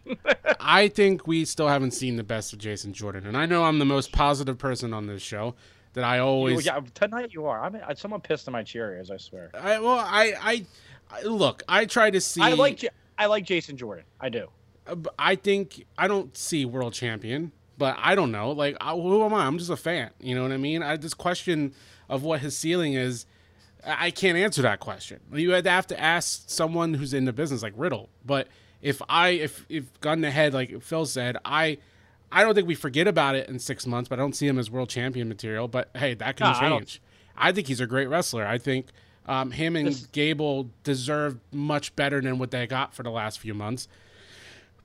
I think we still haven't seen the best of Jason Jordan, and I know I'm the most positive person on this show. That I always yeah tonight you are. I mean, someone pissed in my Cheerios. I swear. I well I I, I look. I try to see. I like I like Jason Jordan. I do. I think I don't see world champion, but I don't know. Like who am I? I'm just a fan. You know what I mean? I this question of what his ceiling is I can't answer that question. You had to have to ask someone who's in the business, like Riddle. But if I, if if gun ahead, like Phil said, I, I don't think we forget about it in six months. But I don't see him as world champion material. But hey, that can No, I change. I, think he's a great wrestler. I think um, him and This- Gable deserve much better than what they got for the last few months.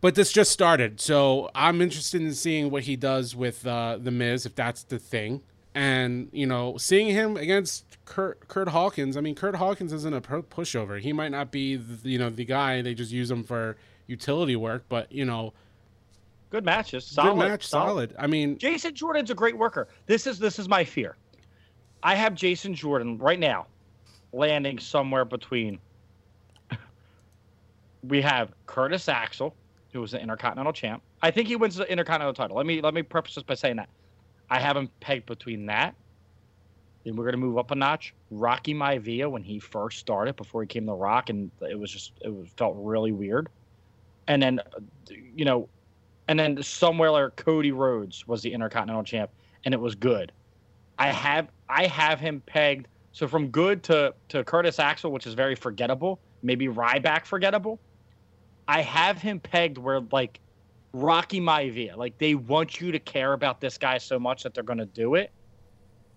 But this just started, so I'm interested in seeing what he does with uh, the Miz, if that's the thing and you know seeing him against Curt, Curt Hawkins. I mean, Curt Hawkins isn't a pushover. He might not be the, you know the guy they just use him for utility work, but you know, Good matches. Solid. good match, solid. I mean, Jason Jordan's a great worker. This is this is my fear. I have Jason Jordan right now landing somewhere between *laughs* we have Curtis Axel, who was the Intercontinental champ. I think he wins the Intercontinental title. Let me let me preface this by saying that. I have him pegged between that. Then we're gonna move up a notch. Rocky Maivia when he first started before he came to Rock, and it was just it was felt really weird. And then, you know, and then somewhere like Cody Rhodes was the Intercontinental champ, and it was good. I have I have him pegged so from good to to Curtis Axel, which is very forgettable, maybe Ryback forgettable. I have him pegged where like Rocky Maivia, like they want you to care about this guy so much that they're going to do it.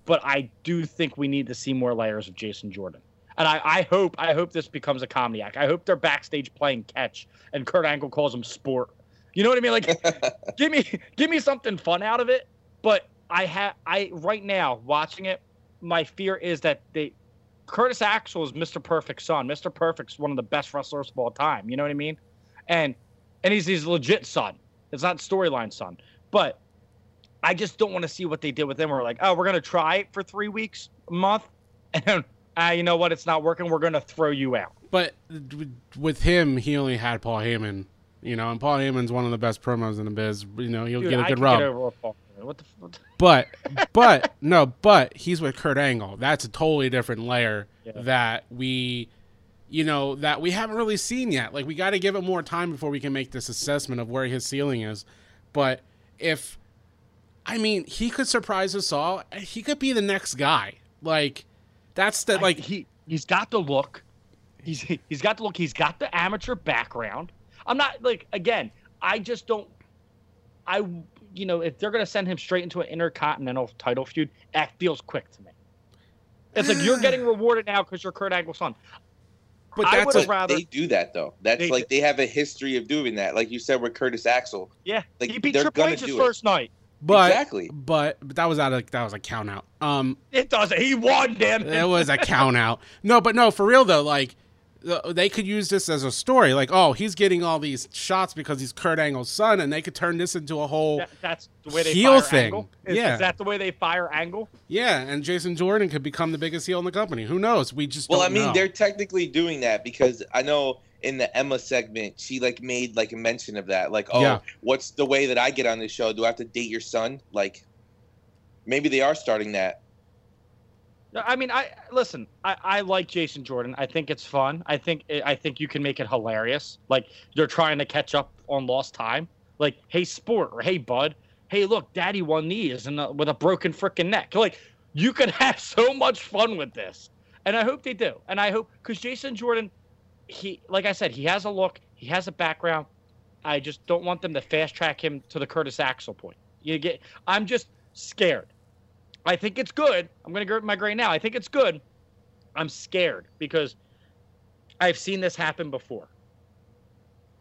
But I do think we need to see more layers of Jason Jordan. And I, I hope I hope this becomes a comedy act. I hope they're backstage playing catch and Kurt Angle calls him sport. You know what I mean? Like *laughs* give me give me something fun out of it. But I have I right now watching it, my fear is that they Curtis Axel is Mr. Perfect's son. Mr. Perfect's one of the best wrestlers of all time. You know what I mean? And and he's his legit son. It's not storyline son. But I just don't want to see what they did with him. We're like, oh, we're gonna try it for three weeks, a month, *laughs* and ah, you know what? It's not working. We're gonna throw you out. but with him, he only had Paul Heyman. You know, and Paul Heyman's one of the best promos in the biz. You know, he'll Dude, get a good rub. Get over a Paul Heyman. What the? *laughs* But but no, but he's with Kurt Angle. That's a totally different layer Yeah. that we you know that we haven't really seen yet. Like we got to give it more time before we can make this assessment of where his ceiling is. But if I mean, he could surprise us all. He could be the next guy. Like that's the I- like he he's got the look. He's he's got the look. He's got the amateur background. I'm not like again. I just don't. I you know if they're gonna send him straight into an intercontinental title feud, that feels quick to me. It's like you're *sighs* getting rewarded now because you're Kurt Angle's son. But I that's would've rather- they do that though. That's They- like they have a history of doing that. Like you said with Curtis Axel. Yeah, Like, he beat they're Triple gonna H his do it. first night. But Exactly. but, but that was out of that was a count out. Um, It doesn't. He won, damn it. it was a count out. No, but no, for real though, like the- they could use this as a story. Like, oh, he's getting all these shots because he's Kurt Angle's son, and they could turn this into a whole That- that's the way they heel fire thing. Angle. Is, Yeah. is that the way they fire Angle? yeah. And Jason Jordan could become the biggest heel in the company. Who knows? We just Well, I don't mean, know. they're technically doing that because I know in the Emma segment, she like made like a mention of that. Like, oh, Yeah. what's the way that I get on this show? Do I have to date your son? Like, maybe they are starting that. I mean, I listen. I, I like Jason Jordan. I think it's fun. I think I think you can make it hilarious. Like you're trying to catch up on lost time. Like, hey, sport, or hey, bud, hey, look, Daddy won these and uh, with a broken freaking neck. Like, you can *laughs* have so much fun with this, and I hope they do. And I hope because Jason Jordan, he, like I said, he has a look, he has a background. I just don't want them to fast track him to the Curtis Axel point. You get, I'm just scared. I think it's good. I'm going to go with my grain now. I think it's good. I'm scared because I've seen this happen before.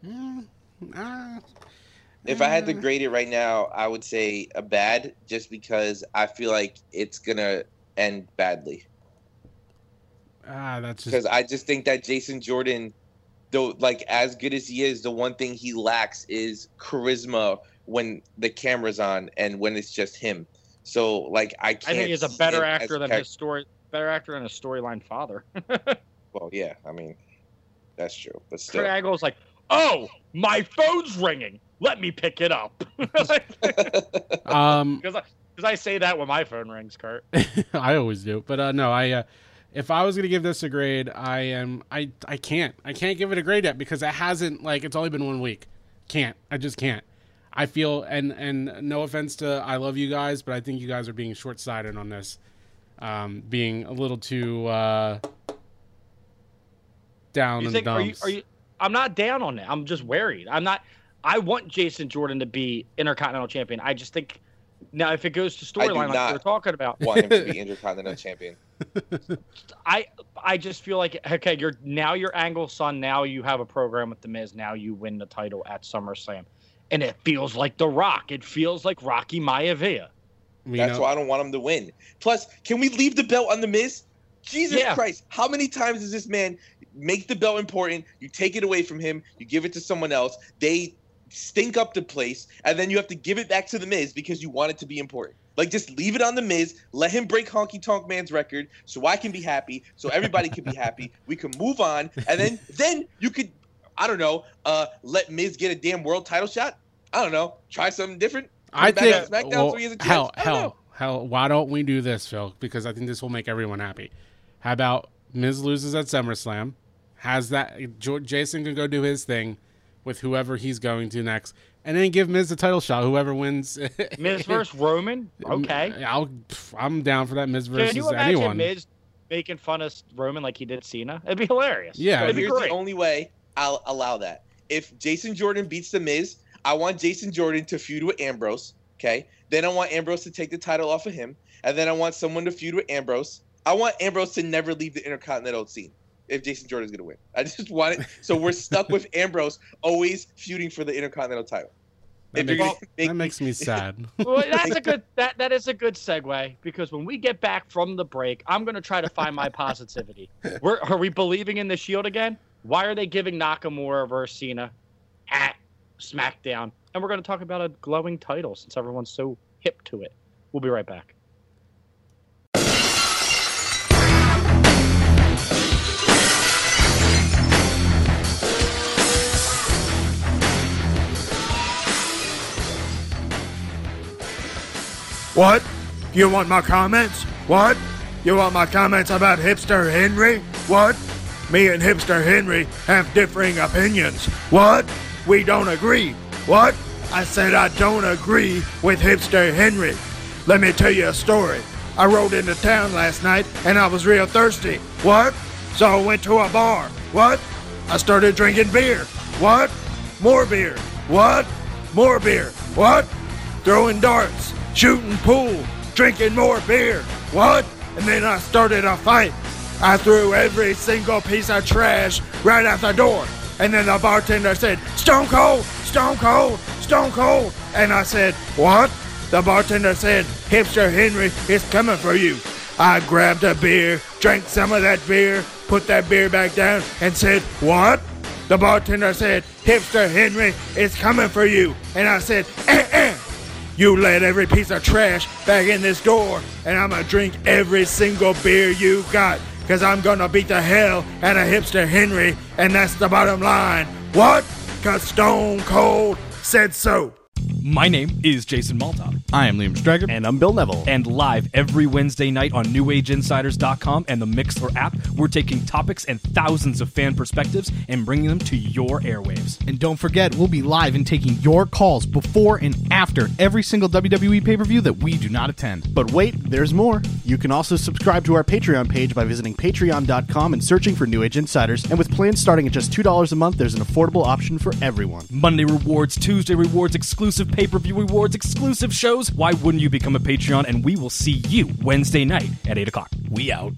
Mm, ah, If I had to mm. grade it right now, I would say a bad, just because I feel like it's gonna end badly. ah, that's just Because I just think that Jason Jordan, though, like as good as he is, the one thing he lacks is charisma when the camera's on and when it's just him. So, like, I I can't. think he's a better actor than char- his story, better actor than a storyline father. *laughs* Well, yeah, I mean, that's true, but Kurt still. Angle's like, "Oh, my phone's ringing. Let me pick it up." *laughs* um, *laughs* Because I, 'cause I say that when my phone rings, Kurt. I always do, but uh, no, I. Uh, if I was gonna give this a grade, I am. I I can't. I can't give it a grade yet because it hasn't. Like it's only been one week. Can't. I just can't. I feel and and no offense to I love you guys, but I think you guys are being short sighted on this. Um, being a little too uh, down You in think? the Are you? Are you? I'm not down on it. I'm just worried. I'm not. I want Jason Jordan to be Intercontinental Champion. I just think now if it goes to storyline like we're talking about, Want him to be *laughs* Intercontinental Champion. I I just feel like okay, you're now your Angle son. Now you have a program with the Miz. Now you win the title at SummerSlam, and it feels like The Rock. It feels like Rocky Maivia. We That's know- why I don't want him to win. Plus, can we leave the belt on the Miz? Jesus Yeah. Christ! How many times does this man make the belt important? You take it away from him, you give it to someone else. They stink up the place, and then you have to give it back to the Miz because you want it to be important. Like, just leave it on the Miz. Let him break Honky Tonk Man's record, so I can be happy, so everybody can be happy. *laughs* We can move on, and then then you could, I don't know, uh, let Miz get a damn world title shot. I don't know, try something different. I think SmackDown well, so he has a hell, I don't know. hell, hell. Why don't we do this, Phil? Because I think this will make everyone happy. How about Miz loses at SummerSlam, has that Jason can go do his thing with whoever he's going to next, and then give Miz the title shot. Whoever wins, *laughs* Miz versus Roman. Okay. I'll I'm down for that. Miz versus Can versus you imagine anyone. Miz making fun of Roman like he did Cena? It'd be hilarious. Yeah. It'd be Here's great. the only way I'll allow that. If Jason Jordan beats The Miz, I want Jason Jordan to feud with Ambrose. Okay. Then I want Ambrose to take the title off of him, and then I want someone to feud with Ambrose. I want Ambrose to never leave the Intercontinental scene. If Jason Jordan's gonna win, I just *laughs* want it. So we're stuck with Ambrose always feuding for the Intercontinental title. That makes, gonna make that me- makes me *laughs* sad. well, that's a *laughs* good that that is a good segue because when we get back from the break, I'm going to try to find my positivity. We're, are we believing in the Shield again? Why are they giving Nakamura versus Cena at SmackDown? And we're going to talk about a glowing title since everyone's so hip to it. We'll be right back. What? You want my comments? What? You want my comments about Hipster Henry? What? Me and Hipster Henry have differing opinions. What? We don't agree. What? I said I don't agree with Hipster Henry. Let me tell you a story. I rode into town last night and I was real thirsty. What? So I went to a bar. What? I started drinking beer. What? More beer. What? More beer. What? Throwing darts, shooting pool, drinking more beer. What? And then I started a fight. I threw every single piece of trash right out the door. And then the bartender said, Stone Cold, Stone Cold, Stone Cold. And I said, What? The bartender said, Hipster Henry is coming for you. I grabbed a beer, drank some of that beer, put that beer back down, and said, What? The bartender said, Hipster Henry is coming for you. And I said, eh, eh. You let every piece of trash back in this door, and I'm gonna drink every single beer you got, cause I'm gonna beat the hell out of Hipster Henry, and that's the bottom line. What? Cause Stone Cold said so. My name is Jason Maltop. I am Liam Strager. And I'm Bill Neville. And live every Wednesday night on NewAgeInsiders.com and the Mixlr app, we're taking topics and thousands of fan perspectives and bringing them to your airwaves. And don't forget, we'll be live and taking your calls before and after every single WWE pay per view that we do not attend. But wait, there's more. You can also subscribe to our Patreon page by visiting patreon.com and searching for New Age Insiders. And with plans starting at just $2 a month, there's an affordable option for everyone. Monday rewards, Tuesday rewards, exclusive pay per view rewards, exclusive shows. Why wouldn't you become a Patreon? And we will see you Wednesday night at 8 o'clock. We out.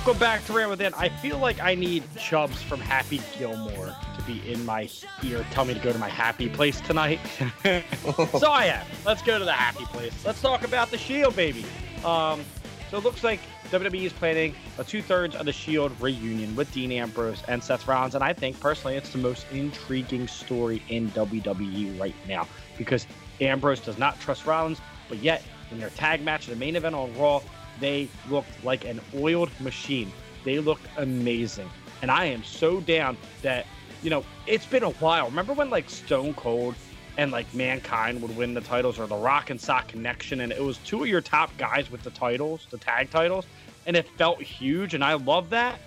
Welcome back to Rant with Ant. I feel like I need Chubbs from Happy Gilmore to be in my ear, tell me to go to my happy place tonight. *laughs* so I am. Let's go to the happy place. Let's talk about the Shield, baby. Um, so it looks like WWE is planning a two thirds of the Shield reunion with Dean Ambrose and Seth Rollins, and I think personally it's the most intriguing story in WWE right now because Ambrose does not trust Rollins, but yet in their tag match, the main event on Raw, they looked like an oiled machine. They looked amazing. And I am so down that, you know, it's been a while. Remember when like Stone Cold and like Mankind would win the titles or the Rock and Sock Connection and it was two of your top guys with the titles, the tag titles, and it felt huge and I love that.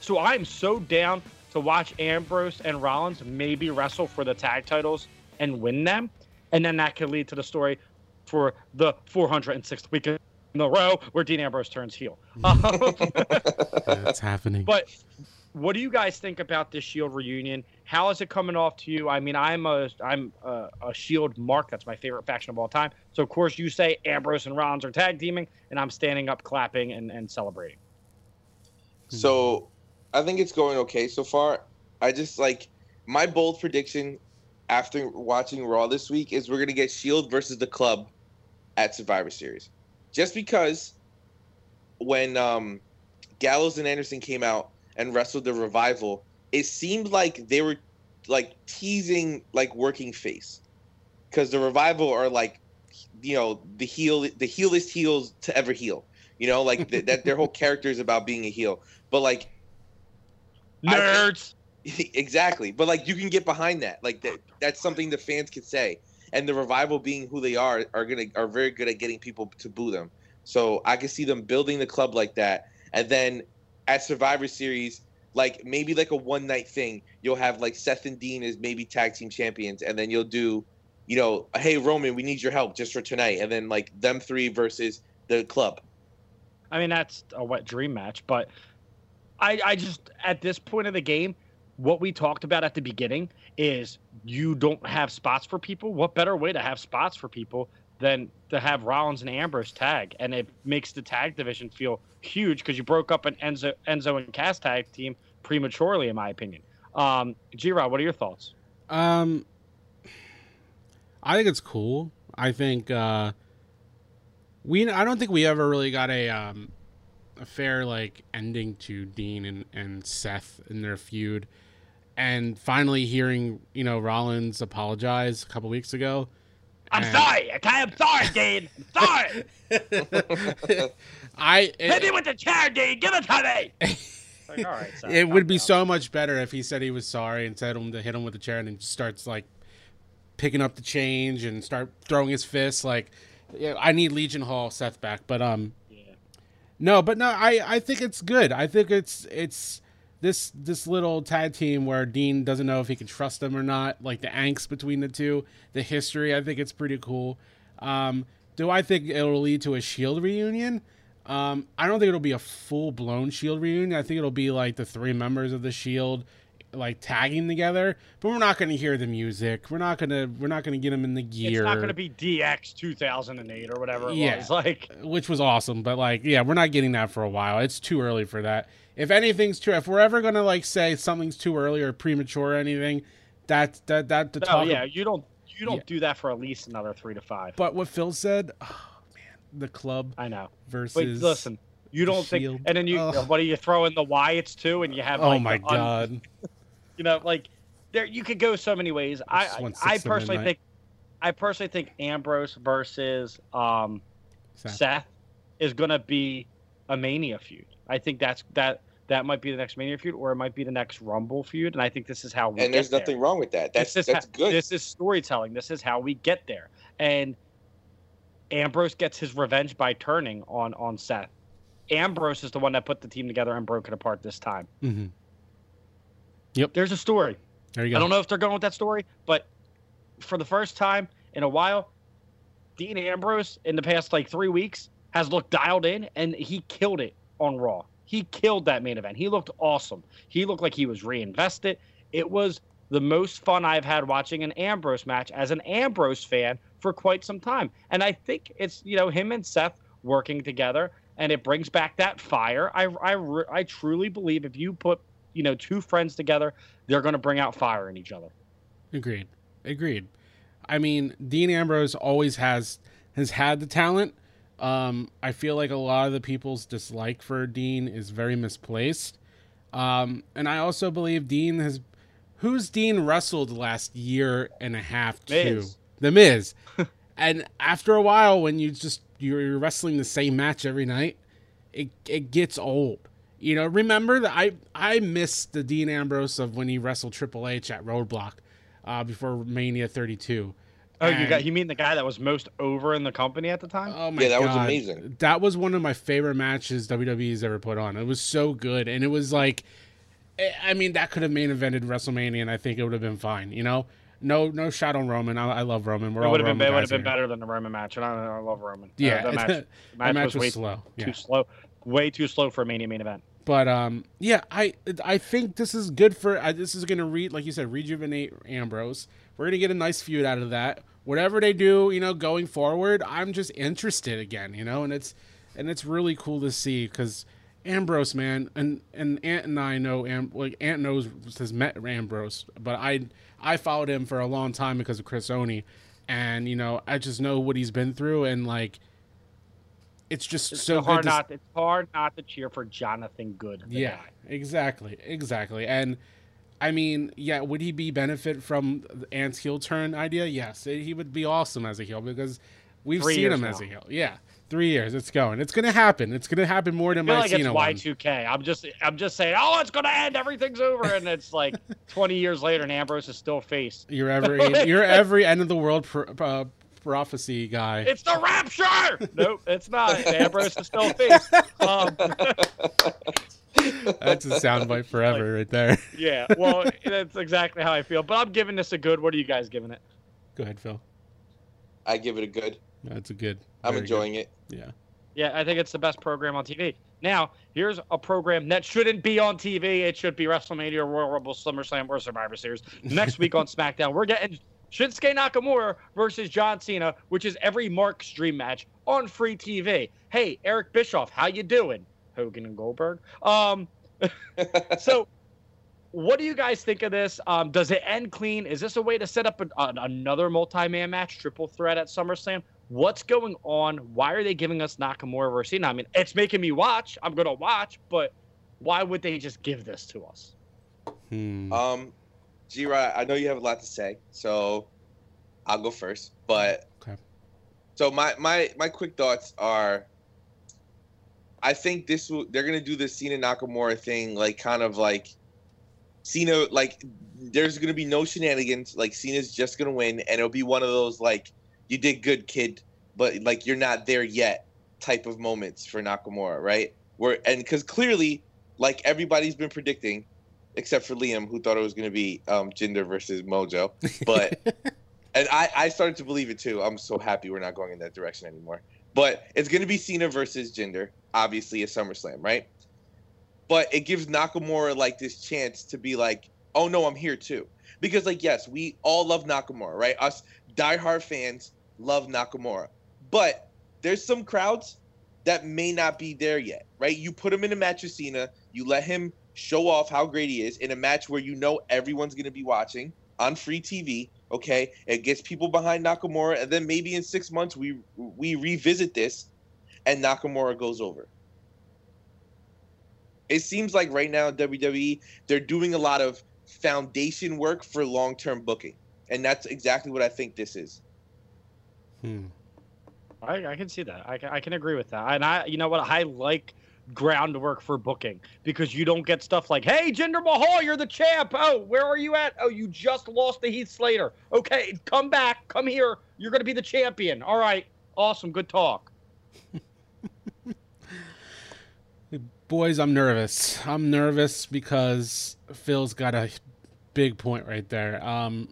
So I'm so down to watch Ambrose and Rollins maybe wrestle for the tag titles and win them. And then that could lead to the story for the 406th week in a row where Dean Ambrose turns heel. *laughs* That's happening. But what do you guys think about this Shield reunion? How is it coming off to you? I mean, I'm a I'm a, a Shield mark. That's my favorite faction of all time. So of course you say Ambrose and Rollins are tag teaming, and I'm standing up, clapping, and, and celebrating. So, I think it's going okay so far. I just like my bold prediction after watching Raw this week is we're gonna get Shield versus the Club at Survivor Series just because when um, Gallows and Anderson came out and wrestled the revival, it seemed like they were like teasing like working face. Because the revival are like you know the heel the heelest heels to ever heal you know like th- that their whole *laughs* character is about being a heel. But like nerds! *laughs* Exactly. But like you can get behind that. Like that that's something the fans could say and the revival being who they are are gonna are very good at getting people to boo them. So I can see them building the club like that, and then at Survivor Series, like maybe like a one night thing, you'll have like Seth and Dean as maybe tag team champions, and then you'll do, you know, hey Roman, we need your help just for tonight, and then like them three versus the club. I mean that's a wet dream match, but I I just at this point of the game, what we talked about at the beginning is you don't have spots for people. What better way to have spots for people than to have Rollins and Ambrose tag? And it makes the tag division feel huge because you broke up an Enzo, Enzo and Cass tag team prematurely, in my opinion. Um, G Rod, what are your thoughts? Um, I think it's cool. I think uh, we. I don't think we ever really got a um, a fair like ending to Dean and, and Seth in their feud and finally hearing you know Rollins apologize a couple weeks ago. I'm and... sorry. Okay, I'm sorry, Dean. I'm sorry. *laughs* I it, hit me with the chair, Dean. Give it to me. like, all right, sorry, it would be down. so much better if he said he was sorry and said him to hit him with the chair and then starts like picking up the change and start throwing his fists. Like, yeah, I need Legion Hall Seth back, but um, yeah. no, but no, I I think it's good. I think it's it's this this little tag team where Dean doesn't know if he can trust them or not, like the angst between the two, the history. I think it's pretty cool. Um, do I think it'll lead to a Shield reunion? Um, I don't think it'll be a full blown Shield reunion. I think it'll be like the three members of the Shield like tagging together, but we're not going to hear the music. We're not going to we're not going to get them in the gear. It's not going to be DX 2008 or whatever it Yeah. was. *laughs* Like, which was awesome, but like yeah, we're not getting that for a while. It's too early for that. If anything's true, if we're ever going to like say something's too early or premature or anything, that that that the no, talk yeah, you don't you don't Yeah. do that for at least another three to five. But what Phil said, oh man, the club I know. versus Wait, listen. You don't think, Shield. and then you, Ugh. what do you throw in the Wyatts too, and you have Oh my the un- god. *laughs* you know, like there you could go so many ways. I I, I personally think I personally think Ambrose versus um, Seth. Seth. is gonna be a Mania feud. I think that's that that might be the next Mania feud, or it might be the next Rumble feud. And I think this is how we get and there's get there. nothing wrong with that. That's this is that's ho- good. This is storytelling. This is how we get there. And Ambrose gets his revenge by turning on on Seth. Ambrose is the one that put the team together and broke it apart this time. Mm-hmm. Yep. There's a story. There you go. I don't know if they're going with that story, but for the first time in a while, Dean Ambrose in the past like three weeks has looked dialed in, and he killed it on Raw. He killed that main event. He looked awesome. He looked like he was reinvested. It was the most fun I've had watching an Ambrose match as an Ambrose fan for quite some time. And I think it's you know him and Seth working together, and it brings back that fire. I I, I truly believe if you put you know two friends together, they're going to bring out fire in each other. Agreed. Agreed. I mean, Dean Ambrose always has has had the talent. Um, I feel like a lot of the people's dislike for Dean is very misplaced. Um, and I also believe Dean has who's Dean wrestled last year and a half to Miz. the Miz. *laughs* and after a while, when you just you're wrestling the same match every night, it it gets old. You know, remember that I I miss the Dean Ambrose of when he wrestled Triple H at Roadblock uh, before Mania 32. Oh, you got you mean the guy that was most over in the company at the time? Oh my Yeah, that was amazing. That was one of my favorite matches WWE's ever put on. It was so good, and it was like, I- I mean, that could have main evented WrestleMania, and I think it would have been fine. You know, no, no shot on Roman. I, I love Roman. We're it all would have been Roman it would have been better than the Roman match, and I, I love Roman. Uh, Yeah, the *laughs* match, the that match was way slow. too Yeah. slow, way too slow for a Mania main event. But um, yeah, I I think this is good for. I, this is gonna read like you said, rejuvenate Ambrose. We're gonna get a nice feud out of that. Whatever they do, you know, going forward, I'm just interested again, you know, and it's and it's really cool to see because Ambrose, man, and and Ant and I know Am like Ant knows has met Ambrose, but I I followed him for a long time because of Chris Oni, and you know I just know what he's been through and like. It's just It's so hard to, not. It's hard not to cheer for Jonathan Good. yeah, guy. exactly, exactly. And I mean, yeah, would he be benefit from Ant's heel turn idea? Yes, he would be awesome as a heel because we've Three seen him now. as a heel. Yeah, three years. It's going. It's gonna happen. It's gonna happen more I than feel my like it's Cena one. Y2K. I'm just I'm just saying, oh, it's gonna end. Everything's over, and it's like *laughs* 20 years later, and Ambrose is still face. You're *laughs* every you're every end of the world pro, uh, prophecy guy. It's the rapture. *laughs* nope, it's not. Ambrose is still face. Um, That's a soundbite *laughs* forever, right there. yeah, well, that's exactly how I feel. But I'm giving this a good. What are you guys giving it? Go ahead, Phil. I give it a good. That's a good. I'm very enjoying it. Yeah. Yeah, I think it's the best program on TV. Now, here's a program that shouldn't be on TV. It should be WrestleMania, Royal Rumble, SummerSlam, or Survivor Series. Next week on SmackDown, we're getting Shinsuke Nakamura versus John Cena, which is every Mark's dream match on free TV. Hey, Eric Bischoff, how you doing? Hogan and Goldberg. Um, *laughs* so what do you guys think of this? Um, does it end clean? Is this a way to set up a, an another multi-man match, triple threat at SummerSlam? What's going on? Why are they giving us Nakamura versus Cena? I mean, it's making me watch. I'm gonna watch, but why would they just give this to us? Hmm. Um, G-Rod, I know you have a lot to say, so I'll go first. But Okay. so my my my quick thoughts are, I think this will they're gonna do this Cena Nakamura thing like kind of like Cena like there's gonna be no shenanigans. Like Cena's just gonna win, and it'll be one of those like you did good, kid, but like you're not there yet type of moments for Nakamura, right? Where and because clearly, like everybody's been predicting, except for Liam, who thought it was going to be um, Jinder versus Mojo. But *laughs* and I, I started to believe it too. I'm so happy we're not going in that direction anymore. But it's going to be Cena versus Jinder, obviously at SummerSlam, right? But it gives Nakamura like this chance to be like, oh no, I'm here too. Because like yes, we all love Nakamura, right? Us diehard fans love Nakamura, but there's some crowds that may not be there yet, right? You put him in a match with Cena, you let him show off how great he is in a match where you know everyone's going to be watching on free TV. Okay, it gets people behind Nakamura, and then maybe in six months we we revisit this, and Nakamura goes over. It seems like right now WWE they're doing a lot of foundation work for long term booking, and that's exactly what I think this is. Hmm. I, I can see that. I can, I can agree with that. And I, you know what? I like groundwork for booking because you don't get stuff like, "Hey, Jinder Mahal, you're the champ. Oh, where are you at? Oh, you just lost to Heath Slater. Okay, come back, come here. You're gonna be the champion. All right, awesome, good talk." *laughs* Boys, I'm nervous. I'm nervous because Phil's got a big point right there. Um,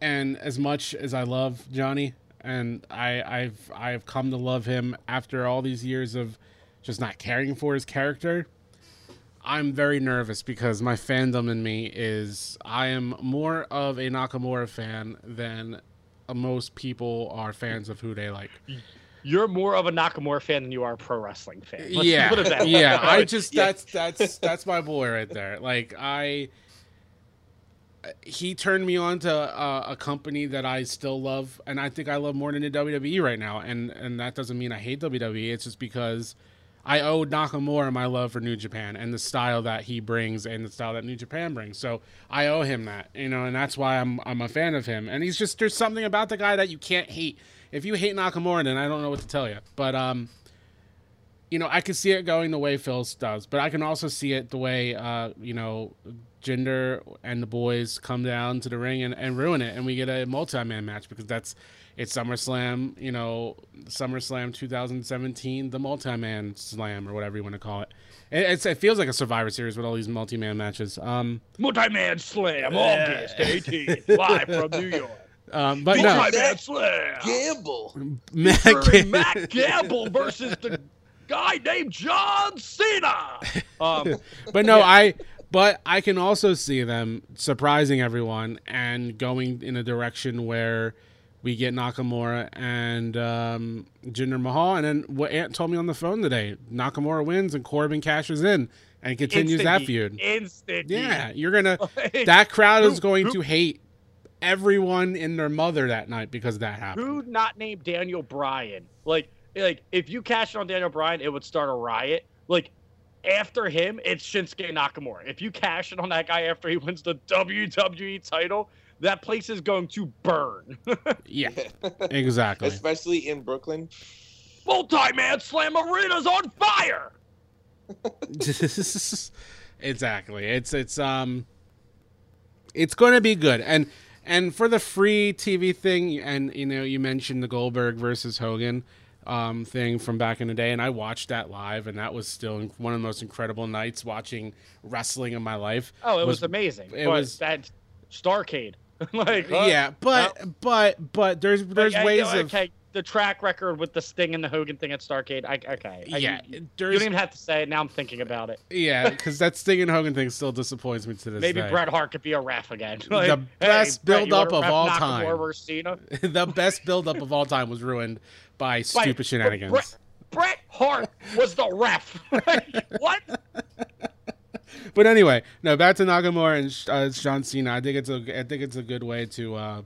and as much as I love Johnny, and I, I've I've come to love him after all these years of just not caring for his character. I'm very nervous because my fandom in me is I am more of a Nakamura fan than most people are fans of who they like. You're more of a Nakamura fan than you are a pro wrestling fan. Let's yeah, that yeah. I just *laughs* that's that's that's my boy right there. Like I, he turned me on to uh, a company that I still love, and I think I love more than the WWE right now. And and that doesn't mean I hate WWE. It's just because I owe Nakamura my love for New Japan and the style that he brings and the style that New Japan brings. So I owe him that, you know, and that's why I'm I'm a fan of him. And he's just there's something about the guy that you can't hate. If you hate Nakamura, then I don't know what to tell you. But um, you know, I can see it going the way Phil's does, but I can also see it the way uh, you know, Jinder and the boys come down to the ring and, and ruin it, and we get a multi-man match because that's it's SummerSlam, you know, SummerSlam 2017, the multi-man slam or whatever you want to call it. it it's, it feels like a Survivor Series with all these multi-man matches. Um, Multi-man slam, August 18th, live from New York. *laughs* Um, but no, Multi-man slam. Gamble. Matt Gamble. Matt Gamble versus the guy named John Cena. *laughs* Um, but no, I but I can also see them surprising everyone and going in a direction where we get Nakamura and um, Jinder Mahal, and then what Ant told me on the phone today: Nakamura wins and Corbin cashes in and continues instant that feud. Instant. Yeah, you're gonna. *laughs* That crowd is going to hate everyone and their mother that night because that happened. Who not named Daniel Bryan? Like, like if you cashed on Daniel Bryan, it would start a riot. Like after him, it's Shinsuke Nakamura. If you cash it on that guy after he wins the WWE title, that place is going to burn. *laughs* Yeah, *laughs* exactly. Especially in Brooklyn. Multi-man slam arenas on fire. *laughs* exactly. It's it's um it's going to be good. And and for the free TV thing and you know you mentioned the Goldberg versus Hogan um thing from back in the day and I watched that live and that was still one of the most incredible nights watching wrestling in my life. Oh, it was, amazing. It but was that Starcade. *laughs* like yeah, but but but there's there's Like, I- ways of okay, the track record with the Sting and the Hogan thing at Starcade. I, okay, I- Yeah, you, you don't even have to say it. Now I'm thinking about it. yeah, because that Sting and Hogan thing still disappoints me to this day. Maybe day. Bret Hart could be a ref again. The Like, hey, best you build-up of all time. *laughs* the best build-up of all time was ruined by By- stupid shenanigans. Bret, Bret Hart was the ref. *laughs* what? But anyway, no, back to Nakamura and uh, John Cena. I think it's a, I think it's a good way to uh,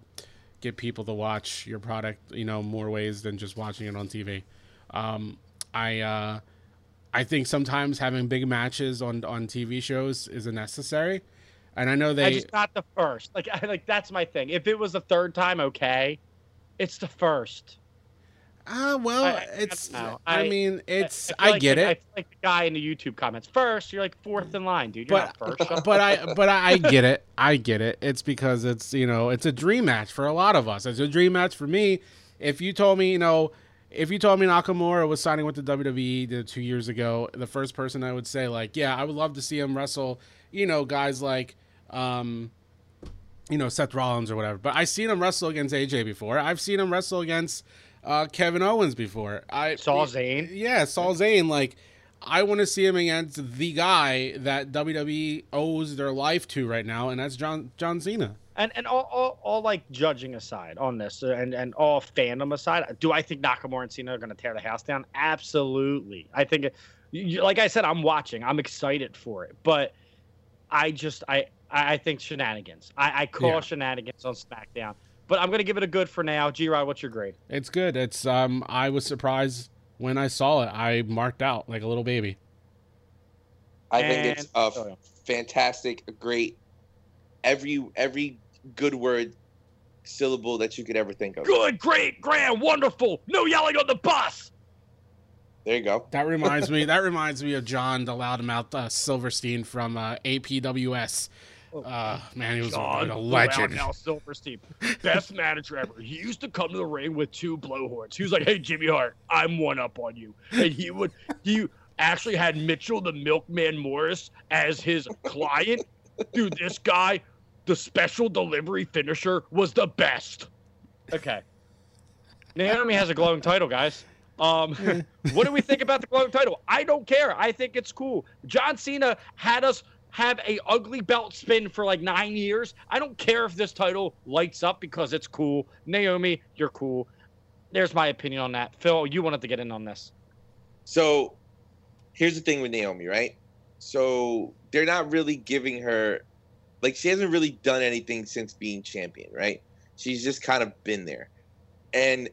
get people to watch your product, you know, more ways than just watching it on TV. Um, I, uh, I think sometimes having big matches on on TV shows is necessary, and I know I they. just not the first. Like, I, like that's my thing. If it was the third time, okay. It's the first. Ah, well, I- I- it's. I. I, I- mean, it's. I, like- get like, it. I feel like the guy in the YouTube comments. First, you're like fourth in line, dude. You're but not first. *laughs* but I but I, I get it. I get it. It's because it's you know it's a dream match for a lot of us. It's a dream match for me. If you told me you know if you told me Nakamura was signing with the WWE the two years ago, the first person I would say like yeah I would love to see him wrestle. You know guys like um you know Seth Rollins or whatever. But I've seen him wrestle against AJ before. I've seen him wrestle against uh, Kevin Owens before. I Saw Zayn. Yeah, Saul Zayn. Like I want to see him against the guy that WWE owes their life to right now, and that's John John Cena. And and all, all, all like judging aside on this, uh, and and all fandom aside, do I think Nakamura and Cena are going to tear the house down? Absolutely. I think, like I said, I'm watching. I'm excited for it, but I just I I think shenanigans. I, I call Yeah. shenanigans on SmackDown. But I'm gonna give it a good for now. G Rod, what's your grade? It's good. It's um. I was surprised when I saw it. I marked out like a little baby. I think it's a oh, yeah. fantastic, a great, every every good word syllable that you could ever think of. Good, great, grand, wonderful. No yelling on the bus. There you go. That reminds me. *laughs* That reminds me of John the Loudmouth uh, Silverstein from uh, APWS. Uh, man, he was a, John a legend. Now Silverstein, best manager ever. He used to come to the ring with two blowhorns. He was like, "Hey, Jimmy Hart, I'm one up on you," and he would he actually had Mitchell the Milkman Morris as his client. Dude, this guy, the special delivery finisher was the best. Okay. Naomi has a glowing title, guys. Um, what do we think about the glowing title? I don't care. I think it's cool. John Cena had us have a ugly belt spin for like nine years. I don't care if this title lights up because it's cool. Naomi, you're cool. There's my opinion on that. Phil, you wanted to get in on this. So here's the thing with Naomi, right? So they're not really giving her like she hasn't really done anything since being champion, right? She's just kind of been there. And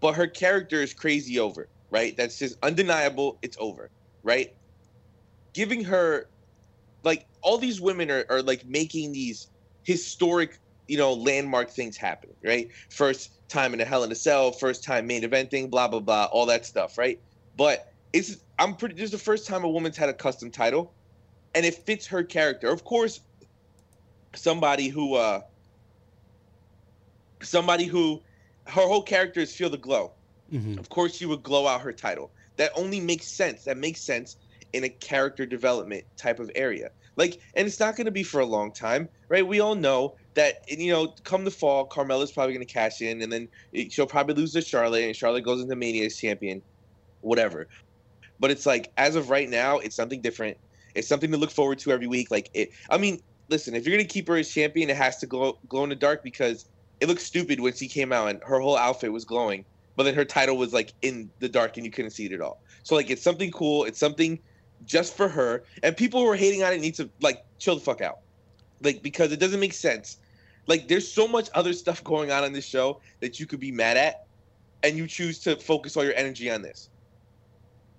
but her character is crazy over, right? That's just undeniable, it's over, right? Giving her like all these women are, are like making these historic, you know, landmark things happen, right? First time in a Hell in a Cell, first time main eventing, blah blah blah, all that stuff, right? But it's I'm pretty. This is the first time a woman's had a custom title, and it fits her character. Of course, somebody who uh somebody who her whole character is feel the glow. Mhm. Of course, she would glow out her title. That only makes sense. That makes sense in a character development type of area. Like, and it's not going to be for a long time, right? We all know that, you know, come the fall, Carmella's probably going to cash in, and then she'll probably lose to Charlotte, and Charlotte goes into Mania as champion, whatever. But it's like, as of right now, it's something different. It's something to look forward to every week. Like, it. I mean, listen, if you're going to keep her as champion, it has to glow, glow in the dark because it looks stupid when she came out and her whole outfit was glowing, but then her title was like in the dark and you couldn't see it at all. So like, it's something cool. It's something just for her. And people who are hating on it need to like chill the fuck out, like because it doesn't make sense. Like, there's so much other stuff going on in this show that you could be mad at, and you choose to focus all your energy on this.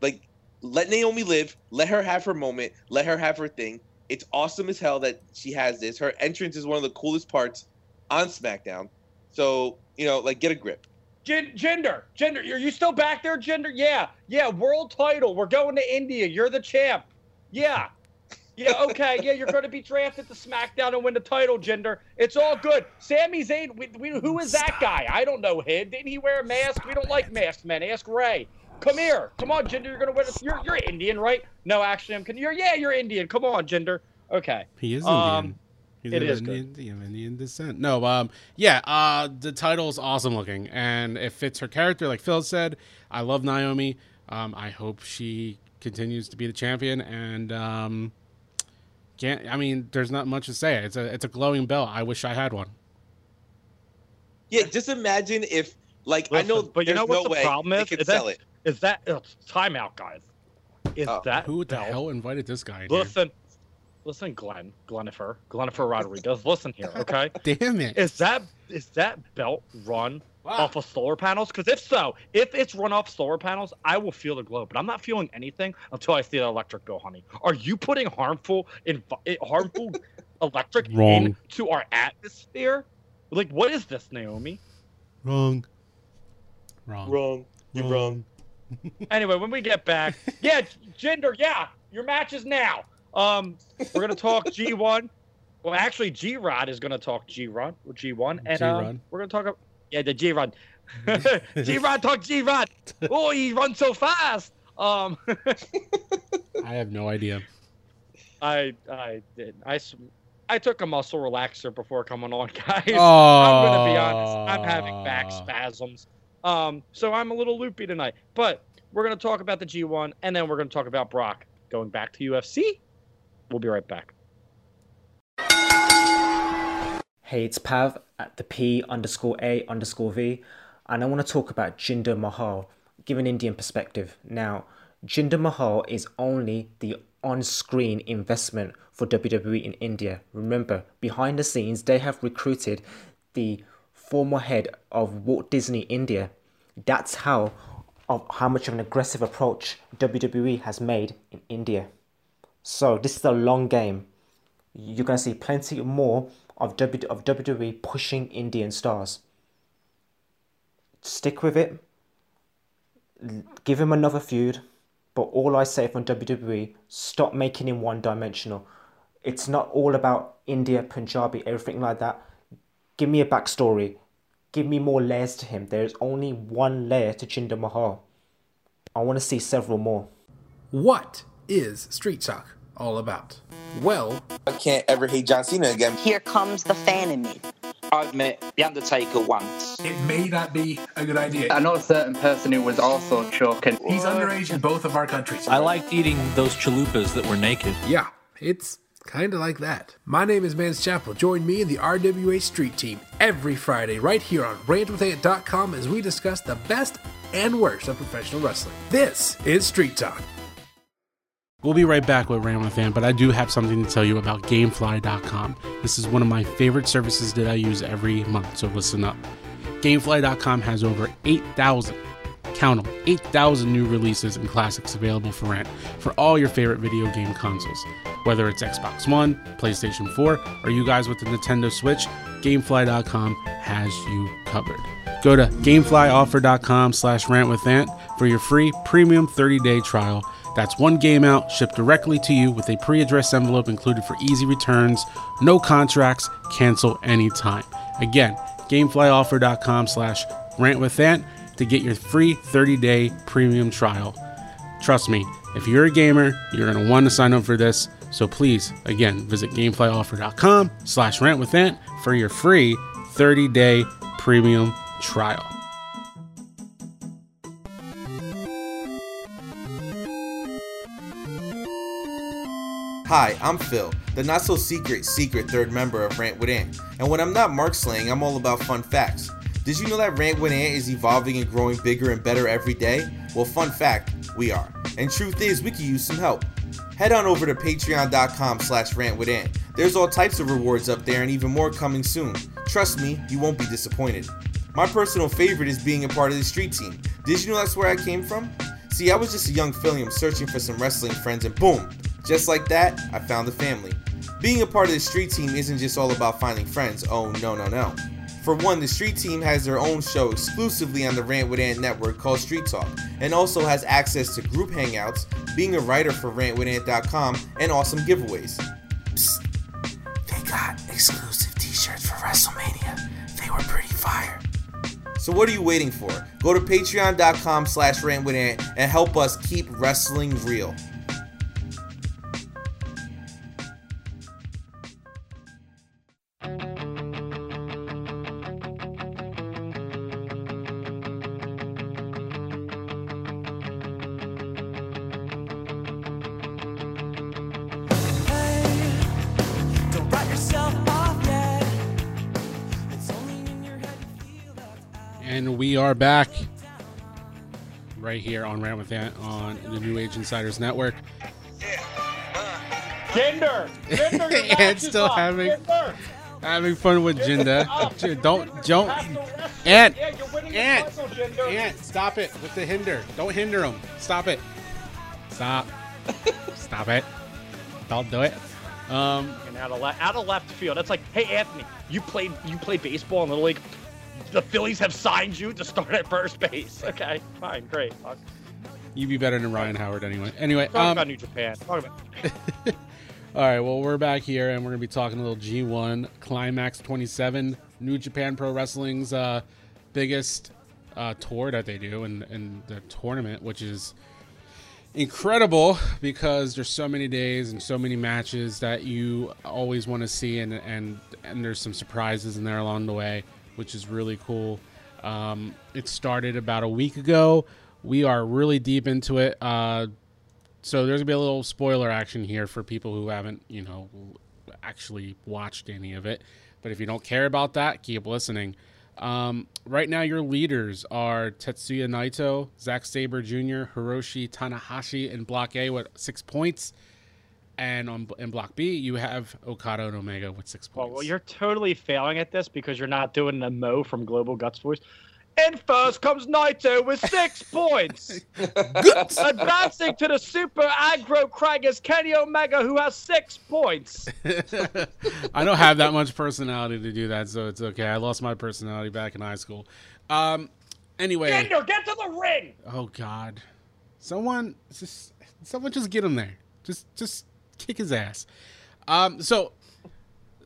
Like, let Naomi live. Let her have her moment. Let her have her thing. It's awesome as hell that she has this. Her entrance is one of the coolest parts on SmackDown. So, you know, like, get a grip. Gen- Jinder, Jinder, are you still back there, Jinder? Yeah, yeah, world title. We're going to India. You're the champ. Yeah. Yeah, okay. Yeah, you're going to be drafted to SmackDown and win the title, Jinder. It's all good. Sami Zayn, we, we, who is that guy? I don't know him. Didn't he wear a mask? We don't like masked men. Ask Ray. Come here. Come on, Jinder. You're going to win. A, you're, you're Indian, right? No, actually, I'm. Can you're yeah, you're Indian. Come on, Jinder. Okay. He is Um, Indian. He's it of is Indian, Indian, Indian descent. No, um, yeah, uh, the title is awesome looking, and it fits her character. Like Phil said, I love Naomi. Um, I hope she continues to be the champion, and um, can't. I mean, there's not much to say. It's a it's a glowing belt. I wish I had one. Yeah, just imagine if, like, I know, but you know what no the problem is? could Is sell that, it. is that uh, timeout, guys? Is Oh. that Who the belt- hell invited this guy? Dude? Listen, listen, Glenn, Glenifer, Glenifer Rodriguez. Listen here, okay? *laughs* Damn it! Is that is that belt run off of solar panels? Because if so, if it's run off solar panels, I will feel the glow. But I'm not feeling anything until I see the electric bill, honey. Are you putting harmful, inv- eh, harmful *laughs* electric Wrong. into our atmosphere? Like, what is this, Naomi? Wrong. Wrong. Wrong. You're wrong. anyway, when we get back, yeah, Jinder, yeah, your match is now. Um, we're gonna talk G1. Well, actually, G Rod is gonna talk G Rod or G1, and um, we're gonna talk. ab- Yeah, the G Rod. G *laughs* *laughs* Rod talk G Rod. Oh, he runs so fast. Um, *laughs* I have no idea. I I did I. I took a muscle relaxer before coming on, guys. Oh. I'm gonna be honest. I'm having back spasms. Um, so I'm a little loopy tonight. But we're gonna talk about the G1, and then we're gonna talk about Brock going back to UFC. We'll be right back. Hey, it's Pav at the P underscore A underscore V, and I want to talk about Jinder Mahal, give an Indian perspective. Now, Jinder Mahal is only the on screen investment for WWE in India. Remember, behind the scenes, they have recruited the former head of Walt Disney India. That's how of how much of an aggressive approach WWE has made in India. So this is a long game. You're gonna see plenty more of of WWE pushing Indian stars. Stick with it. Give him another feud. But all I say from WWE, stop making him one dimensional. It's not all about India, Punjabi, everything like that. Give me a backstory. Give me more layers to him. There's only one layer to Jinder Mahal. I want to see several more. What is Street Talk all about? Well, I can't ever hate John Cena again. Here comes the fan in me. I've met The Undertaker once. it may not be a good idea. I know a certain person who was also choking. He's underage in both of our countries. I liked eating those chalupas that were naked. Yeah, it's kind of like that. My name is Mans Chapel. Join me and the RWA Street Team every Friday right here on rantwithant.com as we discuss the best and worst of professional wrestling. This is Street Talk. We'll be right back with Rant with Ant, but I do have something to tell you about Gamefly.com. This is one of my favorite services that I use every month, so listen up. Gamefly.com has over 8,000, count them, 8,000 new releases and classics available for rent for all your favorite video game consoles. Whether it's Xbox One, PlayStation 4, or you guys with the Nintendo Switch, Gamefly.com has you covered. Go to gameflyoffer.com slash rantwithant for your free premium 30-day trial. That's one game out, shipped directly to you with a pre-addressed envelope included for easy returns, no contracts, cancel anytime. Again, gameflyoffer.com slash rantwithant to get your free 30-day premium trial. Trust me, if you're a gamer, you're going to want to sign up for this. So please, again, visit gameflyoffer.com slash rantwithant for your free 30-day premium trial. Hi, I'm Phil, the not so secret secret third member of Rant with Ant. And when I'm not Mark slaying, I'm all about fun facts. Did you know that Rant with Ant is evolving and growing bigger and better every day? Well, fun fact, we are. And truth is, we could use some help. Head on over to patreon.com slash rant with Ant. There's all types of rewards up there and even more coming soon. Trust me, you won't be disappointed. My personal favorite is being a part of the street team. Did you know that's where I came from? See, I was just a young Phillium searching for some wrestling friends and boom, just like that, I found the family. Being a part of the street team isn't just all about finding friends, oh no no no. For one, the street team has their own show exclusively on the Rant with Ant network called Street Talk, and also has access to group hangouts, being a writer for rantwithant.com, and awesome giveaways. Psst, they got exclusive t-shirts for WrestleMania. They were pretty fire. So what are you waiting for? Go to patreon.com slash and help us keep wrestling real. Are back right here on Rant with Ant on the New Age Insiders Network. Jinder! Jinder, your *laughs* match Ant's is still up. having Jinder! having fun with Jinder. up. Don't don't Ant Yeah, you're winning the Ant. Ant stop it with the hinder. Don't hinder him. Stop it. Stop. Stop it. Don't do it. Um And out of, le- out of left field, that's like, hey Anthony, you played you played baseball in the League. The Phillies have signed you to start at first base. *laughs* Okay, fine, great. Talk, you'd be better than Ryan Howard anyway. Anyway, talk um, about New Japan. Talk about. *laughs* All right, well, we're back here and we're going to be talking a little G1 Climax 27, New Japan Pro Wrestling's uh, biggest uh, tour that they do and, and the tournament, which is incredible because there's so many days and so many matches that you always want to see, and and and there's some surprises in there along the way, which is really cool. Um, it started about a week ago. We are really deep into it. Uh, so there's gonna be a little spoiler action here for people who haven't, you know, actually watched any of it. But if you don't care about that, keep listening. Um, right now, your leaders are Tetsuya Naito, Zack Sabre Jr., Hiroshi Tanahashi and Block A with six points. And on in Block B, you have Okada and Omega with six points. Well, well, you're totally failing at this because you're not doing the Mo from Global Guts voice. And first comes Naito with six *laughs* points. Advancing to the super Aggro Crag is Kenny Omega, who has six points. *laughs* I don't have that much personality to do that, so it's okay. I lost my personality back in high school. Um, anyway, Jinder, get to the ring. oh god, someone just someone just get him there. Just just kick his ass. Um, so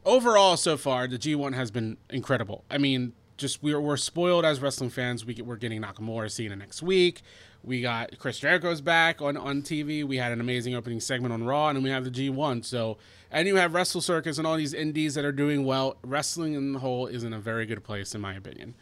overall, so far, the G1 has been incredible. I mean, just we're, we're spoiled as wrestling fans. We get, we're getting Nakamura Cena next week. We got Chris Jericho's back on, on TV. We had an amazing opening segment on Raw, and then we have the G1. So, and you have Wrestle Circus and all these indies that are doing well. Wrestling in the whole is in a very good place, in my opinion.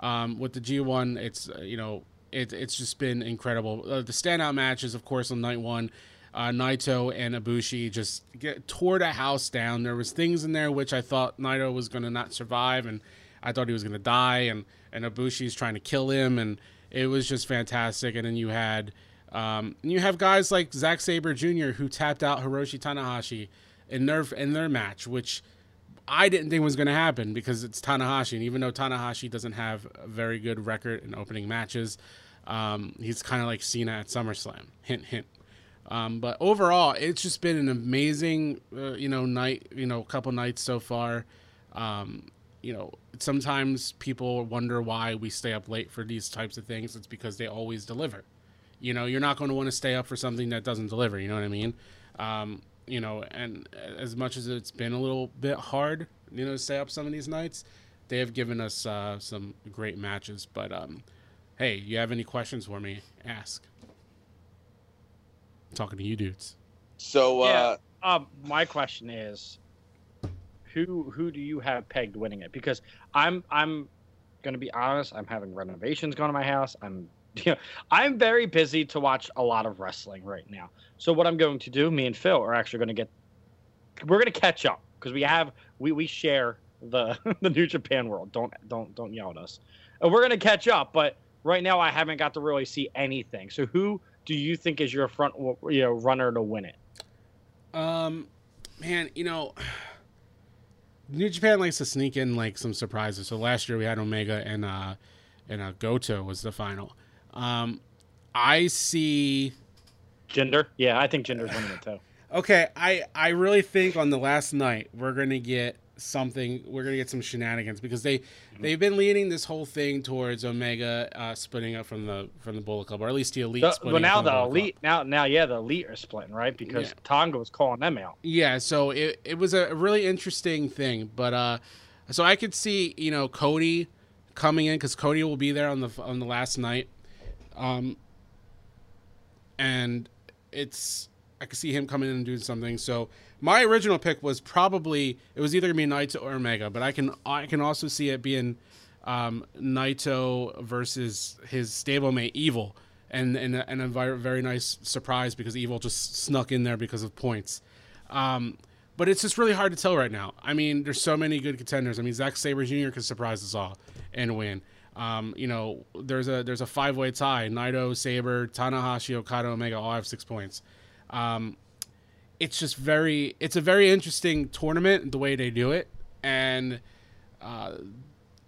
Um, with the G1, it's uh, you know it, it's just been incredible. Uh, the standout matches, of course, on night one, uh, Naito and Ibushi just get tore the house down. There was things in there which I thought Naito was going to not survive, and I thought he was going to die, and and Ibushi's trying to kill him, and it was just fantastic. And then you had um, you have guys like Zack Sabre Jr. who tapped out Hiroshi Tanahashi in their in their match, which I didn't think was going to happen because it's Tanahashi, and even though Tanahashi doesn't have a very good record in opening matches, um, he's kind of like Cena at SummerSlam. Hint, hint. Um, but overall, it's just been an amazing, uh, you know, night. You know, couple nights so far. Um, you know, sometimes people wonder why we stay up late for these types of things. It's because they always deliver. You know, you're not going to want to stay up for something that doesn't deliver. You know what I mean? Um, you know, and as much as it's been a little bit hard, you know, to stay up some of these nights, they have given us uh, some great matches. But um, hey, you have any questions for me? Ask. I'm talking to you dudes. So, uh, yeah. Um, my question is, who who do you have pegged winning it? Because I'm I'm gonna be honest. I'm having renovations going to my house. I'm *laughs* you know, I'm very busy to watch a lot of wrestling right now. So what I'm going to do, me and Phil are actually going to get, we're going to catch up because we have we we share the *laughs* the New Japan world. Don't don't don't yell at us. And we're going to catch up, but right now I haven't got to really see anything. So who do you think is your front you know runner to win it? Um, man, you know. New Japan likes to sneak in like some surprises. So last year we had Omega and uh and uh, Goto was the final. Um, I see Jinder, Yeah, I think Jinder's winning it too. *laughs* Okay, I I really think on the last night we're gonna get something. We're gonna get some shenanigans because they Mm-hmm. they've been leaning this whole thing towards Omega uh, splitting up from the from the Bullet Club, or at least the elite. The, well, now the, the Bullet Club. elite now now yeah the elite are splitting right because Yeah. Tonga was calling them out. Yeah, so it, it was a really interesting thing, but uh, so I could see you know Cody coming in because Cody will be there on the on the last night, um, and it's I could see him coming in and doing something. So my original pick was probably it was either gonna be Naito or Omega, but I can I can also see it being um, Naito versus his stablemate Evil. And, and, a- and a very, nice surprise because Evil just snuck in there because of points. Um, but it's just really hard to tell right now. I mean, there's so many good contenders. I mean, Zack Sabre Jr. could surprise us all and win. Um, you know, there's a there's a five way tie. Naito, Sabre, Tanahashi, Okada, Omega all have six points. Um, it's just very it's a very interesting tournament the way they do it, and uh,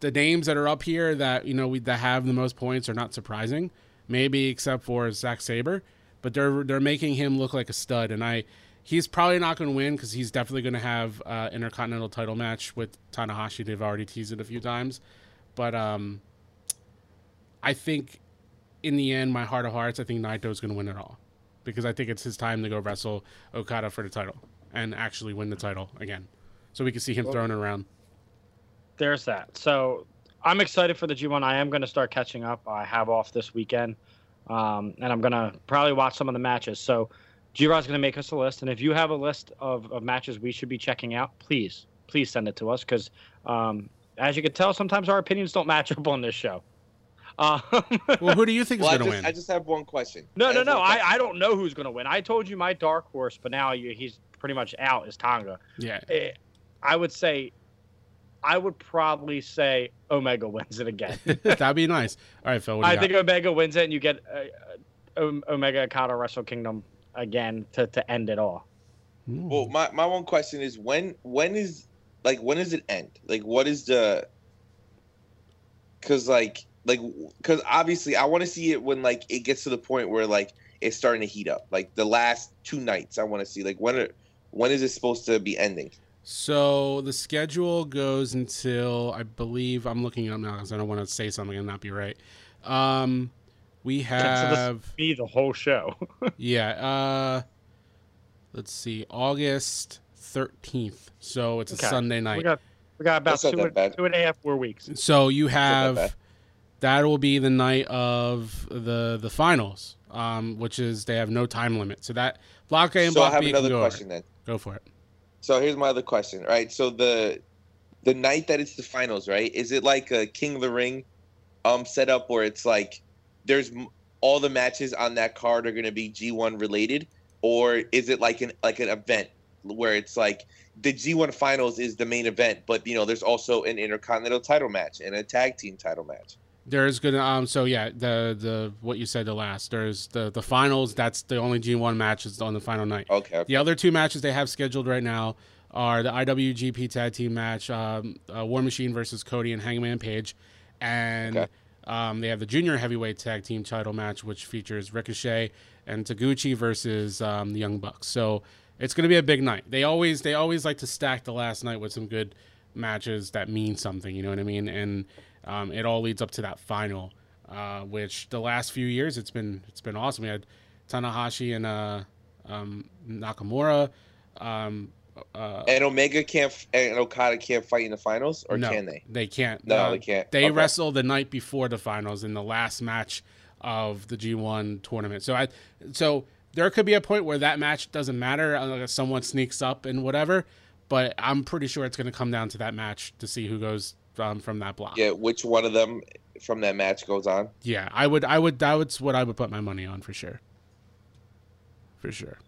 the names that are up here that you know we, that have the most points are not surprising, maybe except for Zack Sabre, but they're they're making him look like a stud, and I he's probably not going to win because he's definitely going to have uh, intercontinental title match with Tanahashi. They've already teased it a few times, but um, I think in the end, my heart of hearts, I think Naito's going to win it all because I think it's his time to go wrestle Okada for the title and actually win the title again, so we can see him Well- throwing it around. There's that. So I'm excited for the G1. I am going to start catching up. I have off this weekend. um, and I'm gonna probably watch some of the matches. So G Rod's gonna make us a list, and if you have a list of, of matches we should be checking out, please please send it to us because um, as you can tell, sometimes our opinions don't match up on this show. Uh, well, who do you think Well, is going to win? I just have one question. no, I no, no. I. I don't know who's going to win. I told you my dark horse, but now you, he's pretty much out. Is Tonga? Yeah. Eh, I would say, I would probably say Omega wins it again. *laughs* That'd be nice. All right, Phil. What do you I got? think Omega wins it, and you get uh, uh, Omega Okada Wrestle Kingdom again to, to end it all. Well, my, my one question is when when is like when does it end? Like what is the? Because like like because obviously I want to see it when like it gets to the point where like it's starting to heat up. Like the last two nights, I want to see like when are, when is it supposed to be ending? So the schedule goes until I believe I'm looking up now because I don't want to say something and not be right. Um, we So *laughs* this have be the whole show. *laughs* yeah. Uh, let's see, August thirteenth. So it's a Sunday night. We got we got about That's not two, that two and a half more weeks. So you not that have that will be the night of the the finals, um, which is they have no time limit. So that block A and So I block have B another go question over. then. Go for it. So here's my other question. Right. so the the night that it's the finals, right? Is it like a King of the Ring um setup where it's like there's all the matches on that card are going to be G1 related or is it like an like an event where it's like the G1 finals is the main event, but you know, there's also an intercontinental title match and a tag team title match. There's gonna um so yeah the the what you said the last there's the the finals that's the only G1 matches on the final night. Okay. The other two matches they have scheduled right now are the IWGP Tag Team match, um, uh, War Machine versus Cody and Hangman Page, and Okay. um, they have the Junior Heavyweight Tag Team title match, which features Ricochet and Taguchi versus um, the Young Bucks. So it's going to be a big night. They always they always like to stack the last night with some good matches that mean something. You know what I mean? And um, it all leads up to that final, uh, which the last few years it's been it's been awesome. We had Tanahashi and uh, um, Nakamura. Um, uh, And Omega can't and Okada can't fight in the finals or no, can they? They can't. No, Uh, they can't. They Okay. wrestle the night before the finals in the last match of the G1 tournament. So I, so there could be a point where that match doesn't matter unless someone sneaks up and whatever. But I'm pretty sure it's going to come down to that match to see who goes um, from that block. Yeah, which one of them from that match goes on? Yeah, I would, I would, that was what I would put my money on for sure. For sure.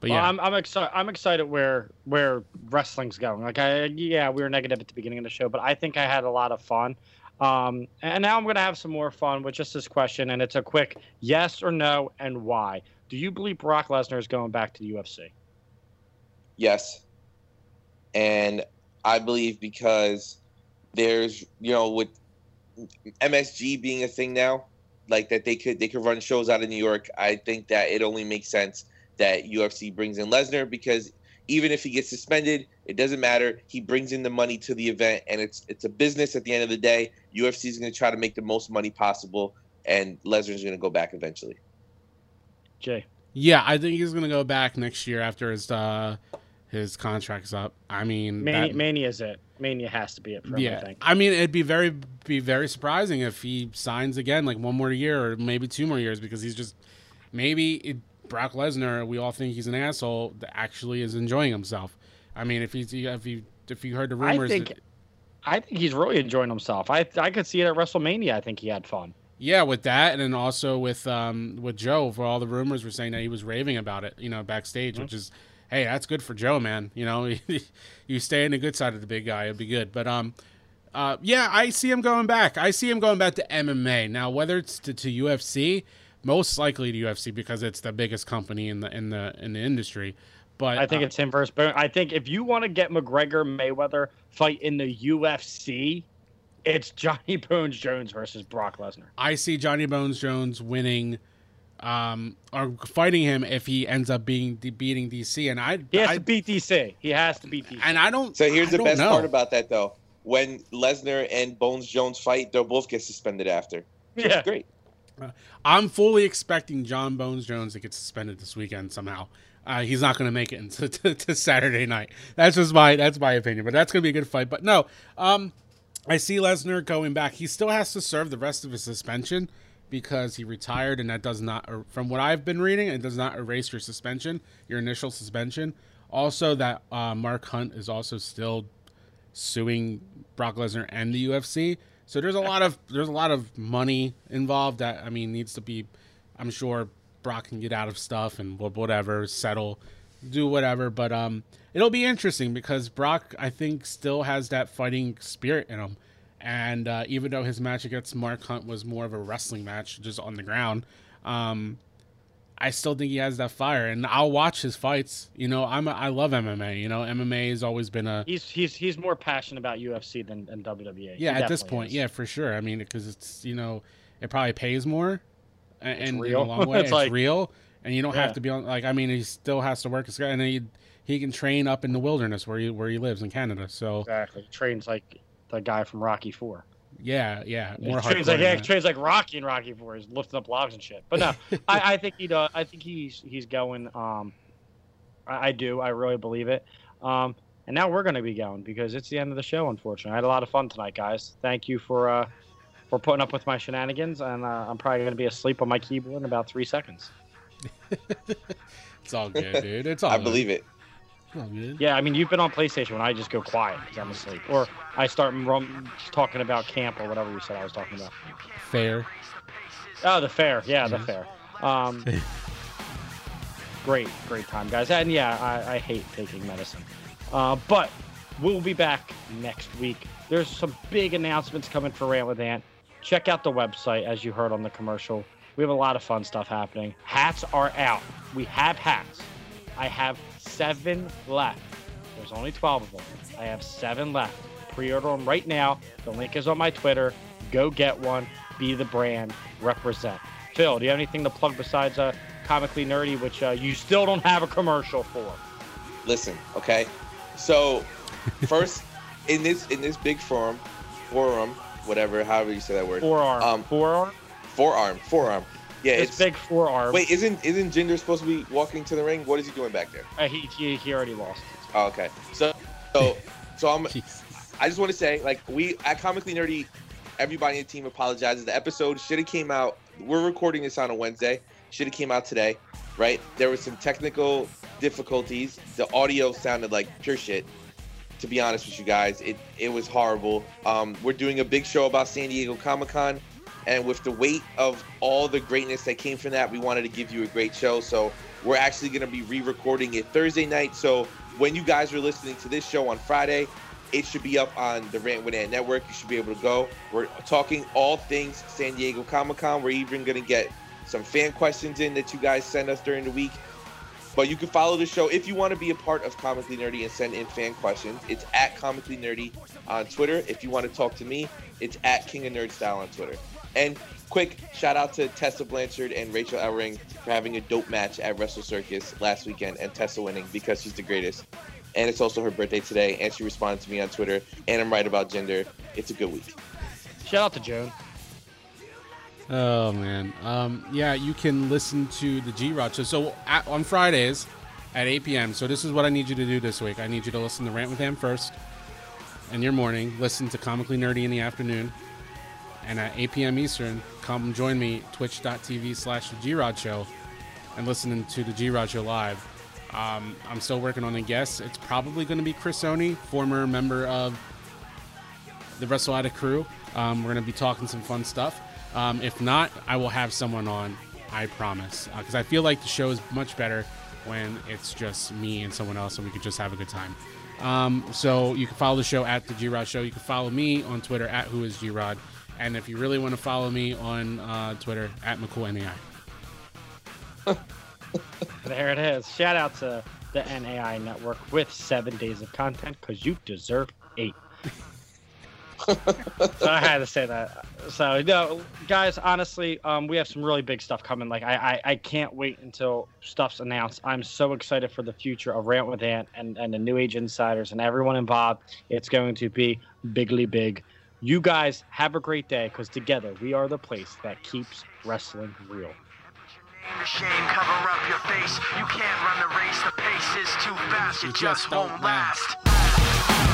But Well, yeah, I'm, I'm excited. I'm excited where where wrestling's going. Like I, yeah, we were negative at the beginning of the show, but I think I had a lot of fun. Um, and now I'm going to have some more fun with just this question, and it's a quick yes or no, and why. Do you believe Brock Lesnar is going back to the UFC? Yes. And I believe because there's, you know, with MSG being a thing now, like that they could they could run shows out of New York. I think that it only makes sense that UFC brings in Lesnar because even if he gets suspended, it doesn't matter. He brings in the money to the event, and it's it's a business at the end of the day. UFC is going to try to make the most money possible, and Lesnar's going to go back eventually. Jay. yeah, I think he's going to go back next year after his uh, his contract's up. I mean, Mania, that- Mania is it. Mania has to be it for him, yeah, I think. I mean, it'd be very be very surprising if he signs again, like one more year or maybe two more years, because he's just maybe it, Brock Lesnar. We all think he's an asshole. That actually is enjoying himself. I mean, if he's if you if you heard the I rumors, think, that- I think he's really enjoying himself. I I could see it at WrestleMania. I think he had fun. yeah, with that, and then also with um with Joe, for all the rumors were saying that he was raving about it, you know, backstage, which is hey, that's good for Joe, man. You know, *laughs* you stay in the good side of the big guy, it'd be good. But um, uh, yeah, I see him going back. I see him going back to MMA now. Whether it's to, to UFC, most likely to UFC because it's the biggest company in the in the in the industry. But I think uh, it's him versus Boone. I think if you want to get McGregor Mayweather fight in the UFC, it's *laughs* Johnny Bones Jones versus Brock Lesnar. I see Johnny Bones Jones winning, um, or fighting him if he ends up being beating DC. And I, He has I to beat DC. He has to beat DC. and I don't. So here's I the best know. part about that, though. When Lesnar and Bones Jones fight, they'll both get suspended after. So Yeah. It's great. I'm fully expecting John Bones Jones to get suspended this weekend somehow. Uh, he's not going to make it into *laughs* to, to Saturday night. That's just my that's my opinion, but that's going to be a good fight. But no, um, I see Lesnar going back. He still has to serve the rest of his suspension because he retired, and that does not, er, from what I've been reading, it does not erase your suspension, your initial suspension. Also, that uh, Mark Hunt is also still suing Brock Lesnar and the UFC. So there's a lot of there's a lot of money involved that I mean needs to be. I'm sure Brock can get out of stuff and whatever settle, do whatever. But um, it'll be interesting because Brock I think still has that fighting spirit in him, and uh, even though his match against Mark Hunt was more of a wrestling match, just on the ground, um, I still think he has that fire, and I'll watch his fights. You know, I'm a, I love MMA. You know, MMA has always been a He's he's he's more passionate about UFC than, than WWE. He yeah at this point is. yeah for sure. I mean, because it's you know it probably pays more, and, in real. a long *laughs* way It's it's, like- real, and you don't Yeah. have to be on like I mean he still has to work his and he he can train up in the wilderness where he where he lives in Canada. So Exactly. He trains like the guy from Rocky Four. yeah, yeah, He trains like yeah, that. trains like Rocky and Rocky Four. He's lifting up logs and shit. But no, *laughs* I, I think he does. I think he's he's going. Um, I, I do. I really believe it. Um, and now we're going to be going because it's the end of the show. Unfortunately, I had a lot of fun tonight, guys. Thank you for uh, for putting up with my shenanigans, and uh, I'm probably going to be asleep on my keyboard in about three seconds. *laughs* It's all good, dude. It's all. I good. believe it. Yeah, I mean, you've been on PlayStation when I just go quiet because I'm asleep, or I start rum- talking about camp or whatever you said I was talking about. Fair. Oh, the fair. Yeah, the fair. Um, *laughs* great, great time, guys. And yeah, I, I hate taking medicine. Uh, but we'll be back next week. There's some big announcements coming for Rant with Ant. Check out the website, as you heard on the commercial. We have a lot of fun stuff happening. Hats are out. We have hats. I have seven left. There's only 12 of them. I have seven left. Pre order them right now. The link is on my Twitter. Go get one. Be the brand. Represent. Phil, do you have anything to plug besides uh, Comically Nerdy, which uh, you still don't have a commercial for? Listen, okay. So, *laughs* first in this in this big forum, forum, whatever, however you say that word. Forearm. Um, forearm. Forearm. Forearm. Yeah, This it's big forearm. Wait, isn't isn't Jinder supposed to be walking to the ring? What is he doing back there? Uh, he, he he already lost. Oh, okay. So, so, so I'm. *laughs* I just want to say, like, we at Comically Nerdy, everybody in the team apologizes. The episode should have came out. We're recording this on a Wednesday. Should have came out today, right? There was some technical difficulties. The audio sounded like pure shit. To be honest with you guys, it it was horrible. Um, we're doing a big show about San Diego Comic Con, and with the weight of all the greatness that came from that, we wanted to give you a great show. So we're actually going to be re-recording it Thursday night. So when you guys are listening to this show on Friday, it should be up on the Rant with Ant Network. You should be able to go. We're talking all things San Diego Comic Con. We're even going to get some fan questions in that you guys send us during the week. But you can follow the show if you want to be a part of Comically Nerdy and send in fan questions. It's at Comically Nerdy on Twitter. If you want to talk to me, it's at King of Nerd Style on Twitter. And quick shout out to Tessa Blanchard and Rachel Ellering for having a dope match at Wrestle Circus last weekend and Tessa winning because she's the greatest. And it's also her birthday today, and she responded to me on Twitter. And I'm right about Jinder. It's a good week. Shout out to Joan. Oh man, um, yeah, you can listen to the G Rod show. So at, on Fridays at 8 p.m. So this is what I need you to do this week. I need you to listen to Rant with Him first in your morning. Listen to Comically Nerdy in the afternoon, and at 8 p.m. Eastern, come join me twitch.tv slash the G Rod show and listening to the G Rod show live. Um, I'm still working on a guest. It's probably going to be Chris Oni, former member of the Wrestle Addict crew. Um, we're going to be talking some fun stuff. Um, if not, I will have someone on. I promise, because I feel like the show is much better when it's just me and someone else, and we can just have a good time. Um, so you can follow the show at the G Rod Show. You can follow me on Twitter at Who Is G Rod, and if you really want to follow me on uh, Twitter at McCoolNAI. *laughs* There it is. Shout out to the NAI network with seven days of content because you deserve eight. So *laughs* I had to say that. So no, guys, honestly, um, we have some really big stuff coming. Like I, I, I can't wait until stuff's announced. I'm so excited for the future of Rant with Ant and, and the New Age Insiders and everyone involved. It's going to be bigly big. You guys have a great day because together we are the place that keeps wrestling real. the shame, cover up your face. You can't run the race, the pace is too fast, you, just, won't last.